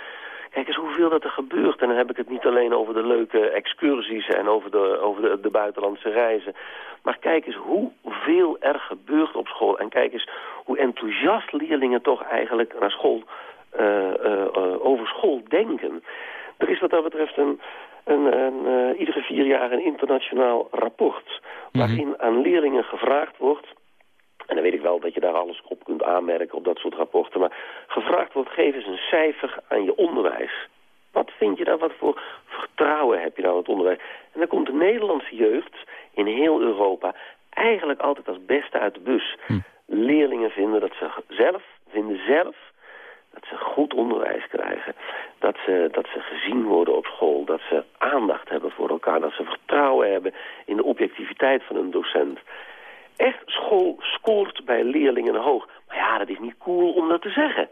kijk eens hoeveel dat er gebeurt. En dan heb ik het niet alleen over de leuke excursies en over de, over de, de buitenlandse reizen. Maar kijk eens hoeveel er gebeurt op school. En kijk eens hoe enthousiast leerlingen toch eigenlijk naar school, uh, uh, over school denken. Er is wat dat betreft een, een, een, iedere vier jaar een internationaal rapport... waarin mm -hmm. aan leerlingen gevraagd wordt... en dan weet ik wel dat je daar alles op kunt aanmerken op dat soort rapporten... maar gevraagd wordt, geef eens een cijfer aan je onderwijs. Wat vind je daar, wat voor vertrouwen heb je nou in het onderwijs? En dan komt de Nederlandse jeugd in heel Europa eigenlijk altijd als beste uit de bus. Hm. Leerlingen vinden dat ze zelf, vinden zelf dat ze goed onderwijs krijgen. Dat ze, dat ze gezien worden op school. Dat ze aandacht hebben voor elkaar. Dat ze vertrouwen hebben in de objectiviteit van een docent. Echt, school scoort bij leerlingen hoog. Maar ja, dat is niet cool om dat te zeggen.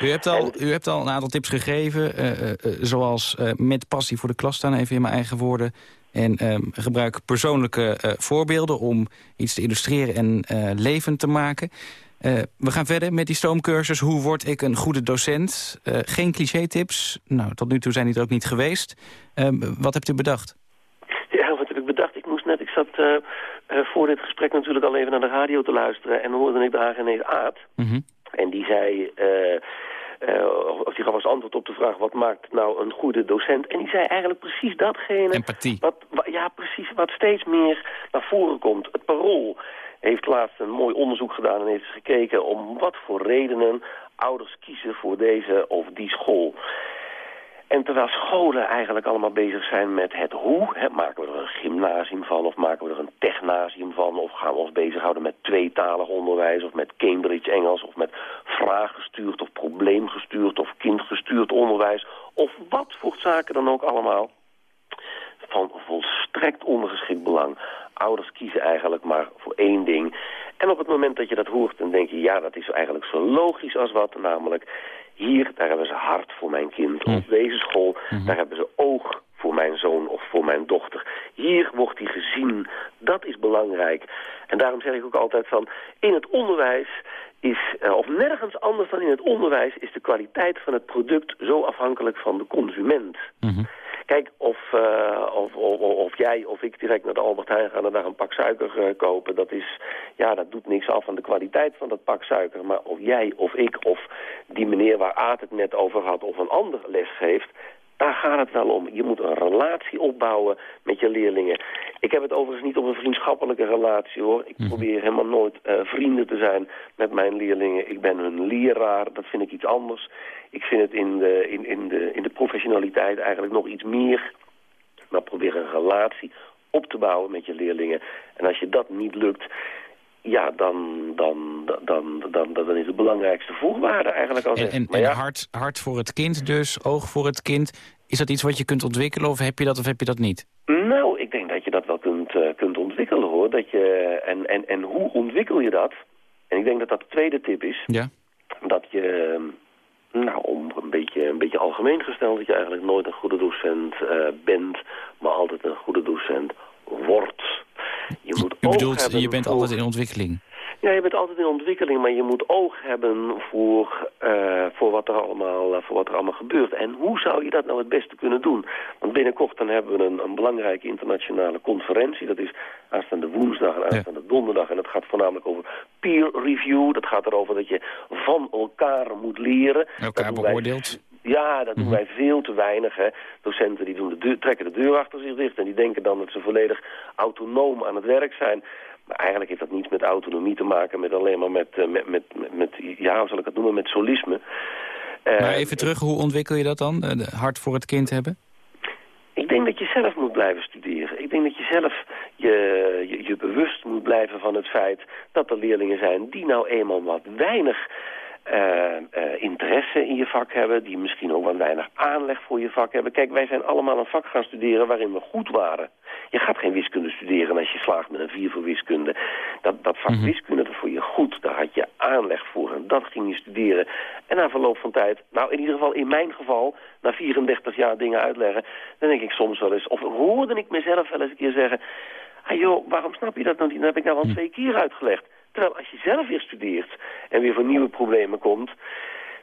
U hebt al, u hebt al een aantal tips gegeven, uh, uh, zoals uh, met passie voor de klas staan, even in mijn eigen woorden. En gebruik persoonlijke voorbeelden om iets te illustreren en levend te maken. We gaan verder met die stoomcursus. Hoe word ik een goede docent? Geen cliché-tips. Nou, tot nu toe zijn die er ook niet geweest. Uh, wat hebt u bedacht? Ja, wat heb ik bedacht? Ik moest net, ik zat voor dit gesprek natuurlijk al even naar de radio te luisteren. En dan hoorde ik daar ineens Aad. Mm -hmm. En die zei... of die gaf als antwoord op de vraag, wat maakt nou een goede docent? En die zei eigenlijk precies datgene... Empathie. Wat, wat, ja, precies, wat steeds meer naar voren komt. Het parool heeft laatst een mooi onderzoek gedaan en heeft gekeken om wat voor redenen ouders kiezen voor deze of die school. En terwijl scholen eigenlijk allemaal bezig zijn met het hoe, hè, maken we er een gymnasium van of maken we er een technasium van of gaan we ons bezighouden met tweetalig onderwijs of met Cambridge Engels of met vraaggestuurd of probleemgestuurd of kindgestuurd onderwijs of wat voor zaken dan ook allemaal van volstrekt ondergeschikt belang. Ouders kiezen eigenlijk maar voor één ding. En op het moment dat je dat hoort, dan denk je... ja, dat is eigenlijk zo logisch als wat. Namelijk, hier, daar hebben ze hart voor mijn kind. Mm. Op deze school, -hmm. daar hebben ze oog voor mijn zoon of voor mijn dochter. Hier wordt hij gezien. Dat is belangrijk. En daarom zeg ik ook altijd van, in het onderwijs is, uh, of nergens anders dan in het onderwijs, is de kwaliteit van het product zo afhankelijk van de consument. Kijk, of, uh, of, of, of, jij of ik direct naar de Albert Heijn gaan en daar een pak suiker uh, kopen, dat, is, ja, dat doet niks af aan de kwaliteit van dat pak suiker. Maar of jij of ik of die meneer waar Aad het net over had of een ander les geeft, daar gaat het wel om. Je moet een relatie opbouwen met je leerlingen. Ik heb het overigens niet over een vriendschappelijke relatie, hoor. Ik Mhm. probeer helemaal nooit uh, vrienden te zijn met mijn leerlingen. Ik ben hun leraar, dat vind ik iets anders. Ik vind het in de, in, in de, in de professionaliteit eigenlijk nog iets meer. Maar probeer een relatie op te bouwen met je leerlingen. En als je dat niet lukt, ja, dan, dan, dan, dan, dan, is de belangrijkste voorwaarde eigenlijk al En, en, maar en ja, hart, hart voor het kind dus, oog voor het kind. Is dat iets wat je kunt ontwikkelen of heb je dat of heb je dat niet? Nou, ik denk dat je dat wel kunt, uh, kunt ontwikkelen hoor. Dat je, en, en, en hoe ontwikkel je dat? En ik denk dat dat de tweede tip is. Ja. Dat je, nou, om een beetje, een beetje algemeen gesteld, dat je eigenlijk nooit een goede docent uh, bent, maar altijd een goede docent wordt. Je moet U bedoelt, hebben je bent voor... altijd in ontwikkeling. Ja, je bent altijd in ontwikkeling, maar je moet oog hebben voor, uh, voor, wat er allemaal, uh, voor wat er allemaal gebeurt. En hoe zou je dat nou het beste kunnen doen? Want binnenkort dan hebben we een, een belangrijke internationale conferentie. Dat is aanstaande woensdag en aanstaande ja. donderdag. En dat gaat voornamelijk over peer review. Dat gaat erover dat je van elkaar moet leren. Elkaar beoordeelt. Ja, dat doen -hmm. wij veel te weinig. Hè. Docenten die doen de deur, trekken de deur achter zich dicht... en die denken dan dat ze volledig autonoom aan het werk zijn. Maar eigenlijk heeft dat niets met autonomie te maken... met alleen maar met, uh, met, met, ja, hoe zal ik het noemen, met solisme. Uh, maar even terug, hoe ontwikkel je dat dan? Uh, hart voor het kind hebben? Ik denk dat je zelf moet blijven studeren. Ik denk dat je zelf je, je, je bewust moet blijven van het feit... dat er leerlingen zijn die nou eenmaal wat weinig... Uh, uh, interesse in je vak hebben, die misschien ook wat weinig aanleg voor je vak hebben. Kijk, wij zijn allemaal een vak gaan studeren waarin we goed waren. Je gaat geen wiskunde studeren als je slaagt met een 4 voor wiskunde. Dat, dat vak mm -hmm. wiskunde, dat voor je goed, daar had je aanleg voor en dat ging je studeren. En na verloop van tijd, nou in ieder geval in mijn geval, na 34 jaar dingen uitleggen, dan denk ik soms wel eens, of hoorde ik mezelf wel eens een keer zeggen, ah joh, waarom snap je dat nou niet? Dat heb ik nou al twee keer uitgelegd. Terwijl als je zelf weer studeert en weer voor nieuwe problemen komt...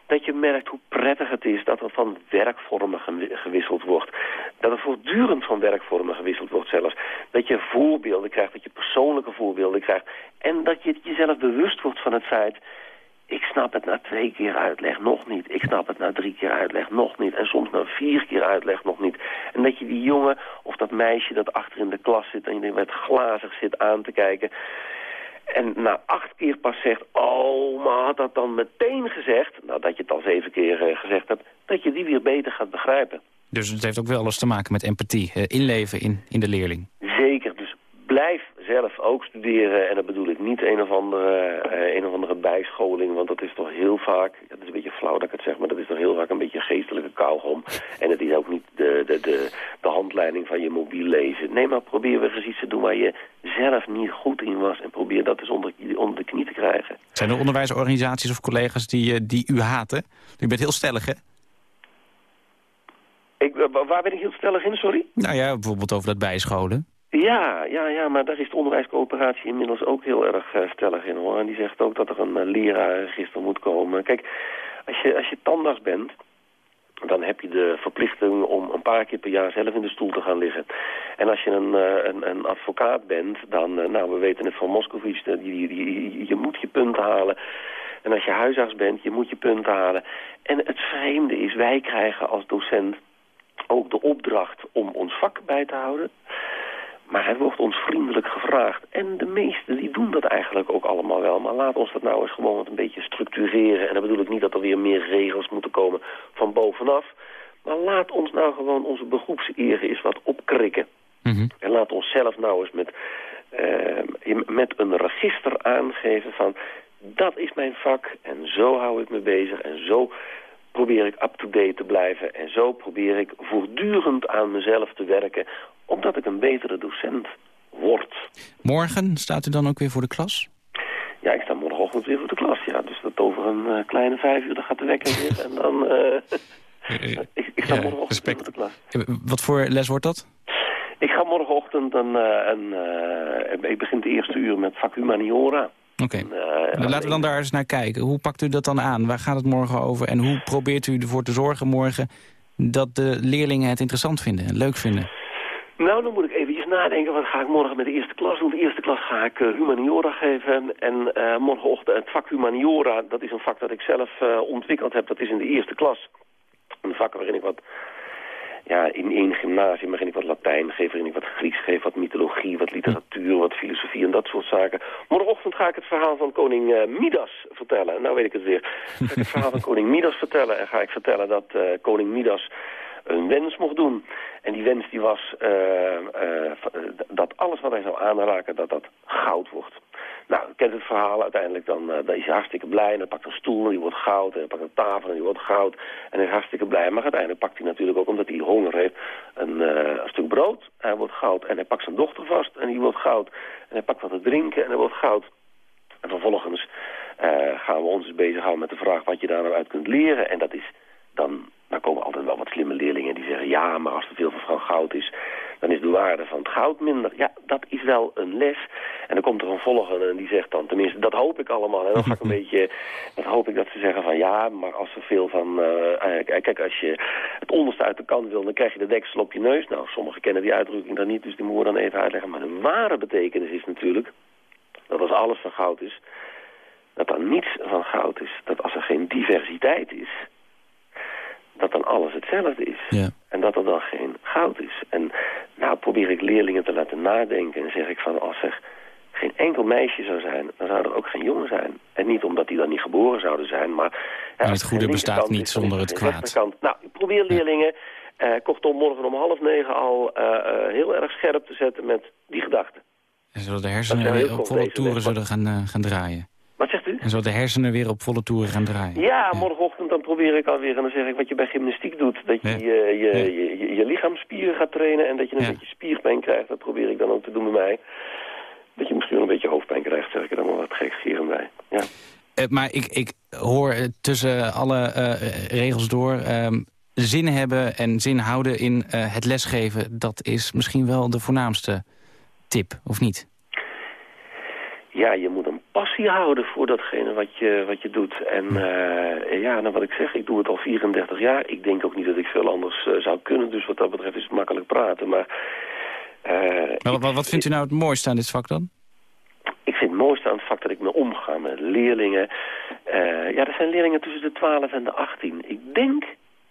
dat je merkt hoe prettig het is dat er van werkvormen gewisseld wordt. Dat er voortdurend van werkvormen gewisseld wordt zelfs. Dat je voorbeelden krijgt, dat je persoonlijke voorbeelden krijgt. En dat je jezelf bewust wordt van het feit... ik snap het na twee keer uitleg nog niet. Ik snap het na drie keer uitleg nog niet. En soms na vier keer uitleg nog niet. En dat je die jongen of dat meisje dat achter in de klas zit... en je met glazig zit aan te kijken... En na acht keer pas zegt, oh, maar had dat dan meteen gezegd... nou, dat je het al zeven keer uh, gezegd hebt... dat je die weer beter gaat begrijpen. Dus het heeft ook wel alles te maken met empathie, uh, inleven in, in de leerling. Zeker, dus blijf zelf ook studeren. En dat bedoel ik niet een of andere, uh, een of andere bijscholing... want dat is toch heel vaak, dat is een beetje flauw dat ik het zeg... maar dat is toch heel vaak een beetje geestelijke kauwgom. En het is ook niet de, de, de, de handleiding van je mobiel lezen. Nee, maar probeer weer eens iets te doen waar je zelf niet goed in was... en probeer dat eens onder, onder de knie te krijgen. Zijn er onderwijsorganisaties of collega's die, die u haten? U bent heel stellig, hè? Ik, waar ben ik heel stellig in, sorry? Nou ja, bijvoorbeeld over dat bijscholen. Ja, ja, ja, maar daar is de onderwijscoöperatie inmiddels ook heel erg uh, stellig in, hoor. En die zegt ook dat er een uh, leraarregister moet komen. Kijk, als je, als je tandarts bent, dan heb je de verplichting om een paar keer per jaar zelf in de stoel te gaan liggen. En als je een, uh, een, een advocaat bent, dan, nou, we weten het van Moskovits, je, je, je moet je punten halen. En als je huisarts bent, je moet je punten halen. En het vreemde is, wij krijgen als docent ook de opdracht om ons vak bij te houden. Maar het wordt ons vriendelijk gevraagd. En de meesten die doen dat eigenlijk ook allemaal wel. Maar laat ons dat nou eens gewoon wat een beetje structureren. En dan bedoel ik niet dat er weer meer regels moeten komen van bovenaf. Maar laat ons nou gewoon onze beroepseren eens wat opkrikken. Mm -hmm. En laat ons zelf nou eens met, uh, met een register aangeven van... dat is mijn vak en zo hou ik me bezig en zo probeer ik up-to-date te blijven. En zo probeer ik voortdurend aan mezelf te werken... omdat ik een betere docent word. Morgen staat u dan ook weer voor de klas? Ja, ik sta morgenochtend weer voor de klas, ja. Dus dat over een uh, kleine vijf uur, dan gaat de wekker weer. en dan... Uh, ik, ik sta ja, morgenochtend weer voor de klas. Wat voor les wordt dat? Ik ga morgenochtend, een, eh, een, eh, ik begin het eerste uur met vak humaniora. Oké, Nou, laten we dan daar eens naar kijken. Hoe pakt u dat dan aan? Waar gaat het morgen over? En hoe probeert u ervoor te zorgen morgen dat de leerlingen het interessant vinden en leuk vinden? Nou, dan moet ik eventjes nadenken. Wat ga ik morgen met de eerste klas doen? De eerste klas ga ik eh, humaniora geven. En eh, morgenochtend het vak humaniora, dat is een vak dat ik zelf eh, ontwikkeld heb. Dat is in de eerste klas. Een vak waarin ik wat... Ja, in één gymnasium waarin ik wat Latijn geef, waarin ik wat Grieks geef, wat literatuur, wat filosofie en dat soort zaken. Morgenochtend ga ik het verhaal van koning eh, Midas vertellen. Nou weet ik het weer. Ga ik het verhaal van koning Midas vertellen en ga ik vertellen dat eh, koning Midas een wens mocht doen. En die wens die was eh, eh, v- dat alles wat hij zou aanraken, dat dat goud wordt. Nou, kent het verhaal uiteindelijk, dan, eh, is hij hartstikke blij. En hij pakt een stoel en die wordt goud. En hij pakt een tafel en die wordt goud. En hij is hartstikke blij. Maar uiteindelijk pakt hij natuurlijk ook, omdat hij honger heeft, een, eh, een stuk brood. Hij wordt goud. En hij pakt zijn dochter vast en die wordt goud. En hij pakt wat te drinken en hij wordt goud. En vervolgens eh, gaan we ons bezighouden met de vraag wat je daar nou uit kunt leren. En dat is dan, dan komen altijd wel wat slimme leerlingen die zeggen... ja, maar als er veel van goud is, dan is de waarde van het goud minder. Ja, dat is wel een les. En dan komt er een volgende en die zegt dan, tenminste, dat hoop ik allemaal. En dan ga ik een beetje, dat hoop ik dat ze zeggen van... ja, maar als er veel van... eh, eh, kijk, als je het onderste uit de kant wil, dan krijg je de deksel op je neus. Nou, sommigen kennen die uitdrukking dan niet, dus die moeten we dan even uitleggen. Maar de ware betekenis is natuurlijk dat als alles van goud is, dat er niets van goud is. Dat als er geen diversiteit is, dat dan alles hetzelfde is. Ja. En dat er dan geen goud is. En nou probeer ik leerlingen te laten nadenken en zeg ik van als er geen enkel meisje zou zijn, dan zou er ook geen jongen zijn. En niet omdat die dan niet geboren zouden zijn, maar... Ja, het goede bestaat niet zonder er het kwaad. Nou, ik probeer leerlingen, eh, kortom morgen om half negen al eh, eh, heel erg scherp te zetten met die gedachten. En zodat de hersenen op volle toeren zullen gaan, eh, gaan draaien. Wat zegt u? En zodat de hersenen weer op volle toeren gaan draaien. Ja, morgenochtend dan probeer ik alweer, en dan zeg ik wat je bij gymnastiek doet. Dat je je, je, je, je, lichaamsspieren gaat trainen en dat je een beetje spierpijn krijgt. Dat probeer ik dan ook te doen bij mij. Dat je misschien wel een beetje hoofdpijn krijgt, zeg ik er dan maar wat gekscherend bij. Ja. Eh, maar ik, ik hoor eh, tussen alle eh, regels door... ehm, zin hebben en zin houden in het lesgeven... dat is misschien wel de voornaamste tip, of niet? ja, je moet passie houden voor datgene wat je, wat je doet. En eh, ja, nou wat ik zeg, ik doe het al 34 jaar. Ik denk ook niet dat ik veel anders eh, zou kunnen. Dus wat dat betreft is het makkelijk praten. Maar eh, Maar wat, wat vindt u nou het mooiste aan dit vak dan? ik vind het mooiste aan het vak dat ik me omga met leerlingen. Eh, ja, er zijn leerlingen tussen de 12 en de 18. Ik denk,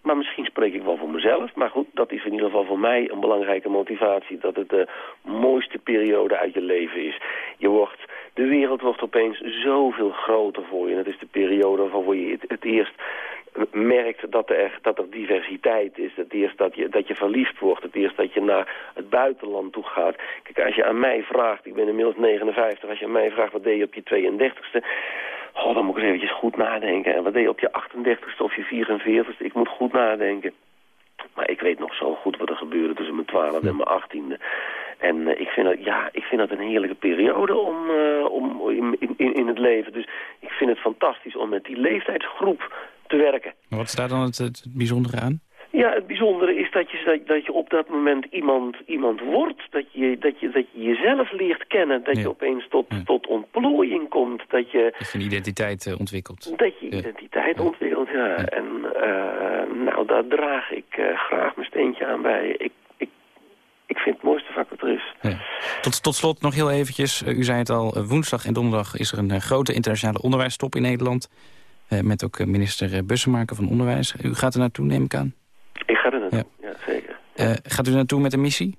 maar misschien spreek ik wel voor mezelf. Maar goed, dat is in ieder geval voor mij een belangrijke motivatie. Dat het de mooiste periode uit je leven is. Je wordt, de wereld wordt opeens zoveel groter voor je. En het is de periode waarvoor je het, het eerst merkt dat er, dat er diversiteit is. Het eerst dat je, dat je verliefd wordt. Het eerst dat je naar het buitenland toe gaat. Kijk, als je aan mij vraagt, ik ben inmiddels 59, als je aan mij vraagt wat deed je op je 32e... Oh, dan moet ik eens goed nadenken. En wat deed je op je 38ste of je 44ste? Ik moet goed nadenken. Maar ik weet nog zo goed wat er gebeurde tussen mijn 12 en mijn 18e. En eh, ik, vind dat, ja, ik vind dat een heerlijke periode om, eh, om in, in, in het leven. Dus ik vind het fantastisch om met die leeftijdsgroep te werken. Wat is daar dan het, het bijzondere aan? Ja, het bijzondere is dat je, dat, je op dat moment iemand, iemand wordt. Dat je, dat, je, dat je jezelf leert kennen. Dat je opeens tot, tot ontplooiing komt. Dat je, Dat je een identiteit eh, ontwikkelt. dat je identiteit ontwikkelt. Ja. En eh, nou, daar draag ik eh, graag mijn steentje aan bij. Ik, ik, ik vind het mooiste vak wat er is. Tot, tot slot nog heel eventjes. U zei het al, woensdag en donderdag is er een grote internationale onderwijsstop in Nederland. Met ook minister Bussemaker van Onderwijs. U gaat er naartoe, neem ik aan. Ik ga er naartoe, ja, zeker. Eh, gaat u naartoe met een missie?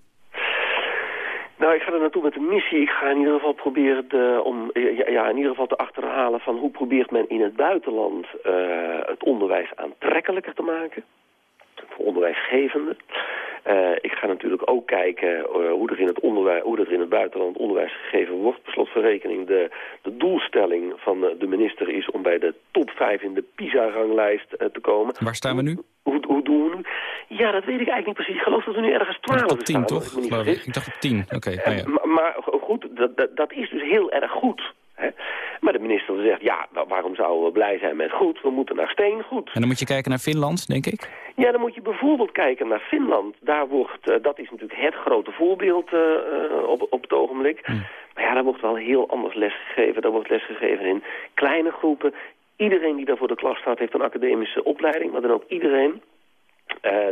Nou, ik ga er naartoe met een missie. Ik ga in ieder geval proberen de, om, ja, ja, in ieder geval te achterhalen van hoe probeert men in het buitenland eh, het onderwijs aantrekkelijker te maken. Voor onderwijsgevenden. Eh, ik ga natuurlijk ook kijken eh, hoe, er in het onderwijs, hoe er in het buitenland onderwijs gegeven wordt. Per slot van rekening de, de doelstelling van eh, de minister is om bij de top 5 in de PISA-ranglijst te komen. Waar staan we nu? Hoe, hoe doen we nu? Ja, dat weet ik eigenlijk niet precies. Ik geloof dat we nu ergens 12 Top 10, staan. toch? ik dacht op 10. Oké, nou ja. Maar, maar goed, dat, dat, dat is dus heel erg goed. Hè? Maar de minister zegt, ja, waarom zouden we blij zijn met goed? We moeten naar steengoed. En dan moet je kijken naar Finland, denk ik. Ja, dan moet je bijvoorbeeld kijken naar Finland. Daar wordt, eh, dat is natuurlijk het grote voorbeeld eh, eh, op, op het ogenblik. Maar ja, daar wordt wel heel anders lesgegeven. Daar wordt lesgegeven in kleine groepen. Iedereen die daar voor de klas staat heeft een academische opleiding. Maar dan ook iedereen.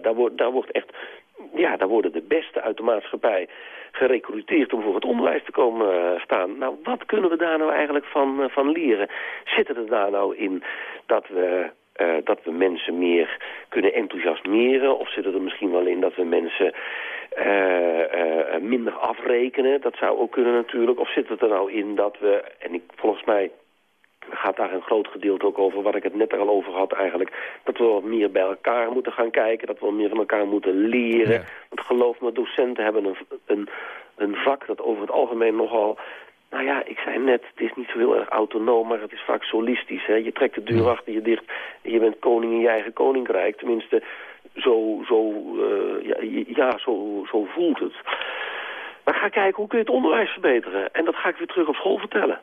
daar, wordt, daar wordt echt ja, daar worden de beste uit de maatschappij gerecruiteerd om voor het onderwijs te komen staan. Nou, wat kunnen we daar nou eigenlijk van, van leren? Zit het er daar nou in dat we uh, dat we mensen meer kunnen enthousiasmeren? Of zit het er misschien wel in dat we mensen uh, uh, minder afrekenen? Dat zou ook kunnen natuurlijk. Of zit het er nou in dat we, en ik, volgens mij gaat daar een groot gedeelte ook over, wat ik het net er al over had eigenlijk, dat we wat meer bij elkaar moeten gaan kijken, dat we wat meer van elkaar moeten leren. Want geloof me, docenten hebben een, een, een vak dat over het algemeen nogal nou ja, ik zei net, het is niet zo heel erg autonoom, maar het is vaak solistisch. Hè? Je trekt de deur achter je dicht en je bent koning in je eigen koninkrijk. Tenminste, zo, zo, uh, ja, ja, zo, zo voelt het. Maar ga kijken, hoe kun je het onderwijs verbeteren? En dat ga ik weer terug op school vertellen.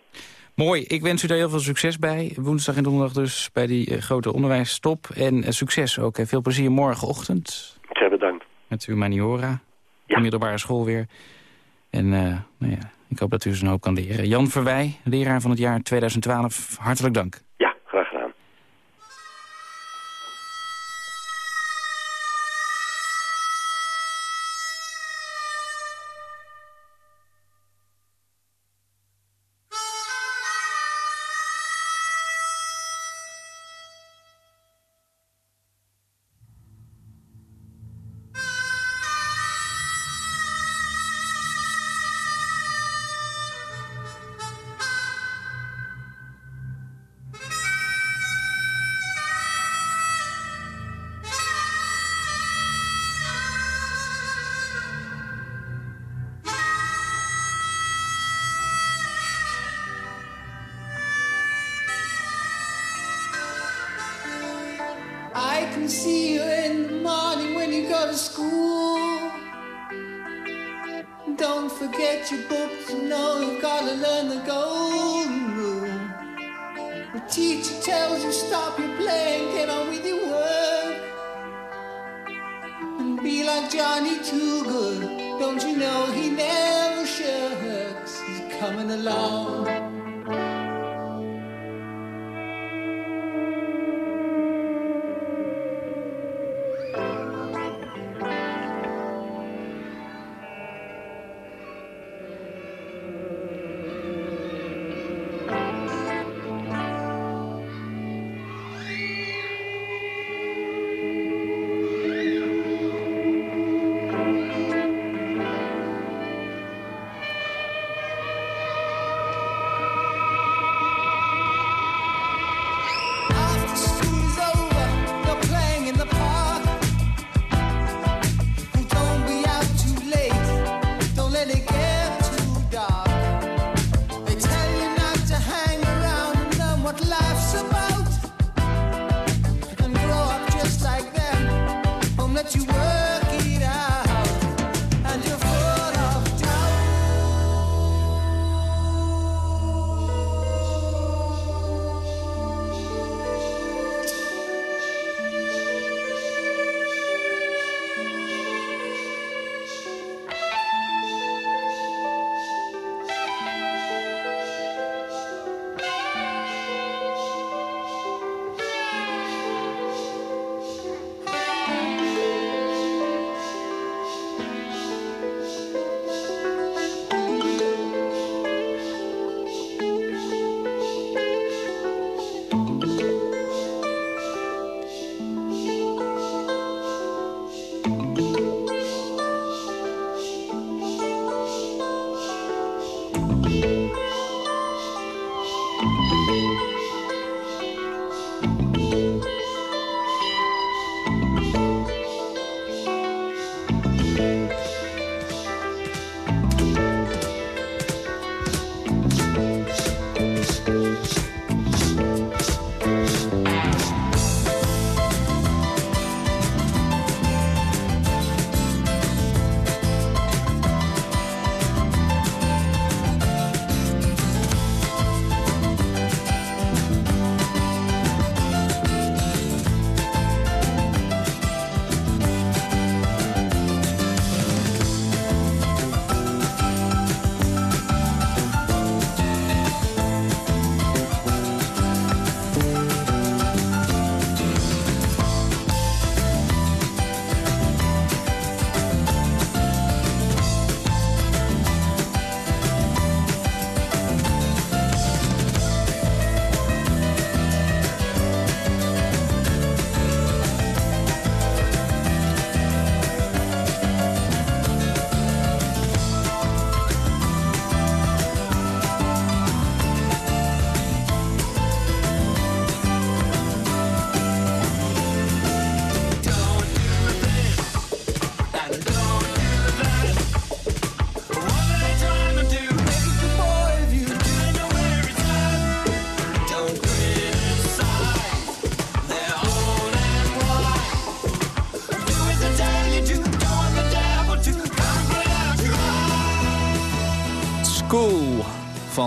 Mooi, ik wens u daar heel veel succes bij. Woensdag en donderdag dus bij die uh, grote onderwijsstop. En uh, succes ook. Veel plezier morgenochtend. Zeer bedankt. Met uw maniora. Ja. middelbare school weer. En nou ja, ik hoop dat u zijn hoop kan leren. Jan Verwij, leraar van het jaar 2012, hartelijk dank. Ja,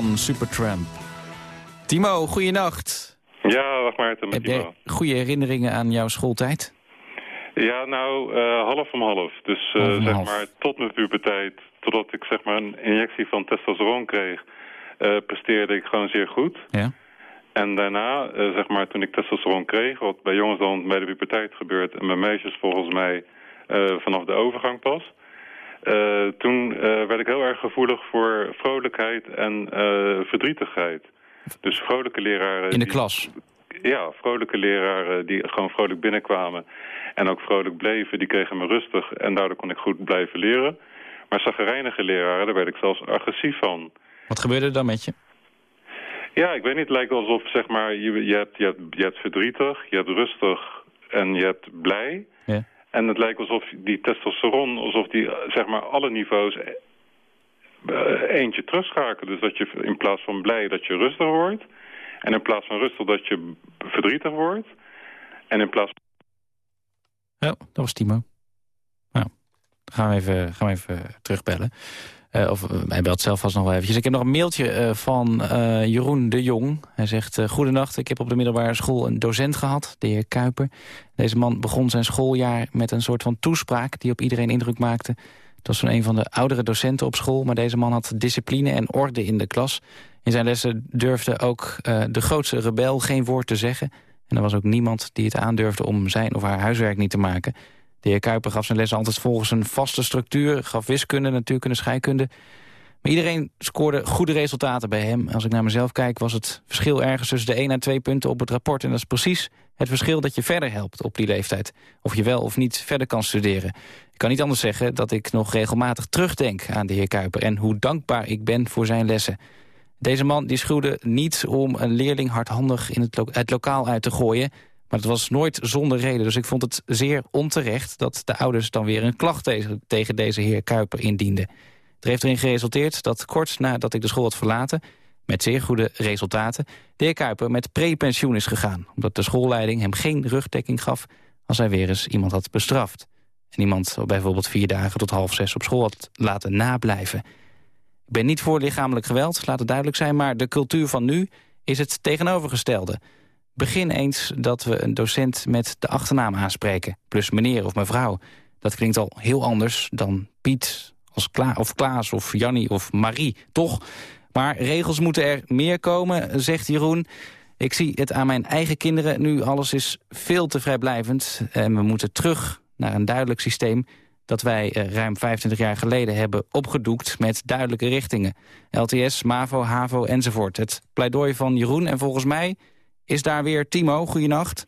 van Supertramp. Timo, goeienacht. Ja, dag Maarten, met Heb jij goede herinneringen aan jouw schooltijd? Ja, nou, eh, half om half. Dus eh, Half om zeg half. maar tot mijn puberteit, totdat ik zeg maar een injectie van testosteron kreeg, eh, presteerde ik gewoon zeer goed. Ja. En daarna, zeg maar, toen ik testosteron kreeg, wat bij jongens dan bij de puberteit gebeurt, en bij meisjes volgens mij vanaf de overgang pas. Eh, toen eh, werd ik heel erg gevoelig voor vrolijkheid en eh, verdrietigheid. Dus vrolijke leraren... In de die- klas? ja, vrolijke leraren die gewoon vrolijk binnenkwamen en ook vrolijk bleven, die kregen me rustig en daardoor kon ik goed blijven leren. Maar zaggerijnige leraren, daar werd ik zelfs agressief van. Wat gebeurde er dan met je? Ja, ik weet niet, het lijkt alsof zeg maar, je, je, hebt, je, hebt, je hebt verdrietig, je hebt rustig en je hebt blij. Ja. En het lijkt alsof die testosteron, alsof die zeg maar alle niveaus eh, eentje terugschakelen. Dus dat je in plaats van blij dat je rustig wordt. En in plaats van rustig dat je verdrietig wordt. En in plaats Ja, dat was Timo. Nou, gaan we even, gaan we even terugbellen. Eh, of eh, hij belt zelf vast nog wel eventjes. Ik heb nog een mailtje eh, van Jeroen de Jong. Hij zegt, goedenacht, ik heb op de middelbare school een docent gehad, de heer Kuiper. Deze man begon zijn schooljaar met een soort van toespraak... die op iedereen indruk maakte. Het was van een van de oudere docenten op school... maar deze man had discipline en orde in de klas. In zijn lessen durfde ook de grootste rebel geen woord te zeggen... En er was ook niemand die het aandurfde om zijn of haar huiswerk niet te maken. De heer Kuiper gaf zijn lessen altijd volgens een vaste structuur. Gaf wiskunde, natuurkunde, scheikunde. Maar iedereen scoorde goede resultaten bij hem. Als ik naar mezelf kijk was het verschil ergens tussen de 1 en 2 punten op het rapport. En dat is precies het verschil dat je verder helpt op die leeftijd. Of je wel of niet verder kan studeren. Ik kan niet anders zeggen dat ik nog regelmatig terugdenk aan de heer Kuiper... en hoe dankbaar ik ben voor zijn lessen. Deze man die schuwde niet om een leerling hardhandig in het, lo het lokaal uit te gooien... maar het was nooit zonder reden. Dus ik vond het zeer onterecht dat de ouders dan weer een klacht tegen, deze heer Kuiper indienden. Het heeft erin geresulteerd dat kort nadat ik de school had verlaten... met zeer goede resultaten, de heer Kuiper met prepensioen is gegaan... omdat de schoolleiding hem geen rugdekking gaf als hij weer eens iemand had bestraft. En iemand bijvoorbeeld vier dagen tot half zes op school had laten nablijven... Ik ben niet voor lichamelijk geweld, laat het duidelijk zijn... maar de cultuur van nu is het tegenovergestelde. Begin eens dat we een docent met de achternaam aanspreken. Plus meneer of mevrouw. Dat klinkt al heel anders dan Piet als Kla of Klaas of Jannie of Marie, toch? Maar regels moeten er meer komen, zegt Jeroen. Ik zie het aan mijn eigen kinderen nu. Alles is veel te vrijblijvend. En we moeten terug naar een duidelijk systeem dat wij uh, ruim 25 jaar geleden hebben opgedoekt met duidelijke richtingen. LTS, MAVO, HAVO enzovoort. Het pleidooi van Jeroen en volgens mij is daar weer Timo. Goeienacht.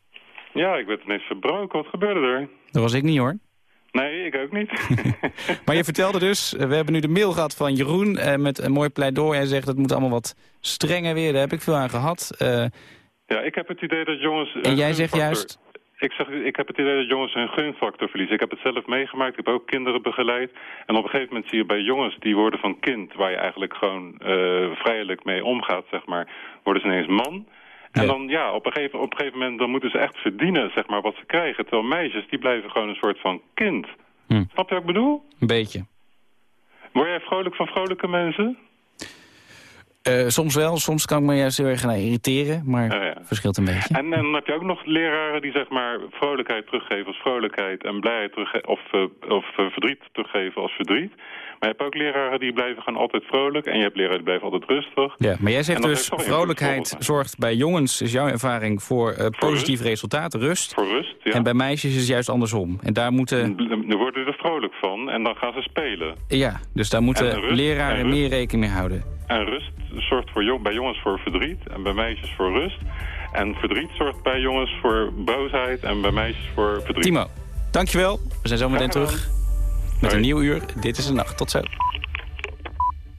Ja, ik werd ineens verbroken. Wat gebeurde er? Dat was ik niet hoor. Nee, ik ook niet. maar je vertelde dus, we hebben nu de mail gehad van Jeroen uh, met een mooi pleidooi. Hij zegt het moet allemaal wat strenger weer, daar heb ik veel aan gehad. Uh, ja, ik heb het idee dat jongens... En jij zegt juist... Ik, zeg, ik heb het idee dat jongens hun gunfactor verliezen. Ik heb het zelf meegemaakt, ik heb ook kinderen begeleid. En op een gegeven moment zie je bij jongens die worden van kind... waar je eigenlijk gewoon uh, vrijelijk mee omgaat, zeg maar... worden ze ineens man. En ja. dan, ja, op een, gegeven, op een gegeven moment dan moeten ze echt verdienen, zeg maar, wat ze krijgen. Terwijl meisjes, die blijven gewoon een soort van kind. Hm. Snap je wat ik bedoel? Een beetje. Word jij vrolijk van vrolijke mensen? Uh, soms wel, soms kan ik me juist heel erg naar irriteren, maar oh ja. verschilt een beetje. En, en, dan heb je ook nog leraren die zeg maar vrolijkheid teruggeven als vrolijkheid en blijheid teruggeven of, uh, of uh, verdriet teruggeven als verdriet. Maar je hebt ook leraren die blijven gewoon altijd vrolijk en je hebt leraren die blijven altijd rustig. Ja, maar jij zegt dus vrolijkheid zorgt bij jongens, is jouw ervaring, voor, voor positief rust. resultaat, rust. Voor rust, ja. En bij meisjes is het juist andersom. En daar moeten... Dan worden er vrolijk van en dan gaan ze spelen. Ja, dus daar moeten rust, leraren meer rekening mee houden. En rust zorgt voor jong, bij jongens voor verdriet en bij meisjes voor rust. En verdriet zorgt bij jongens voor boosheid en bij meisjes voor verdriet. Timo, dankjewel. We zijn zo meteen terug met een nieuw uur. Dit is de nacht. Tot zo.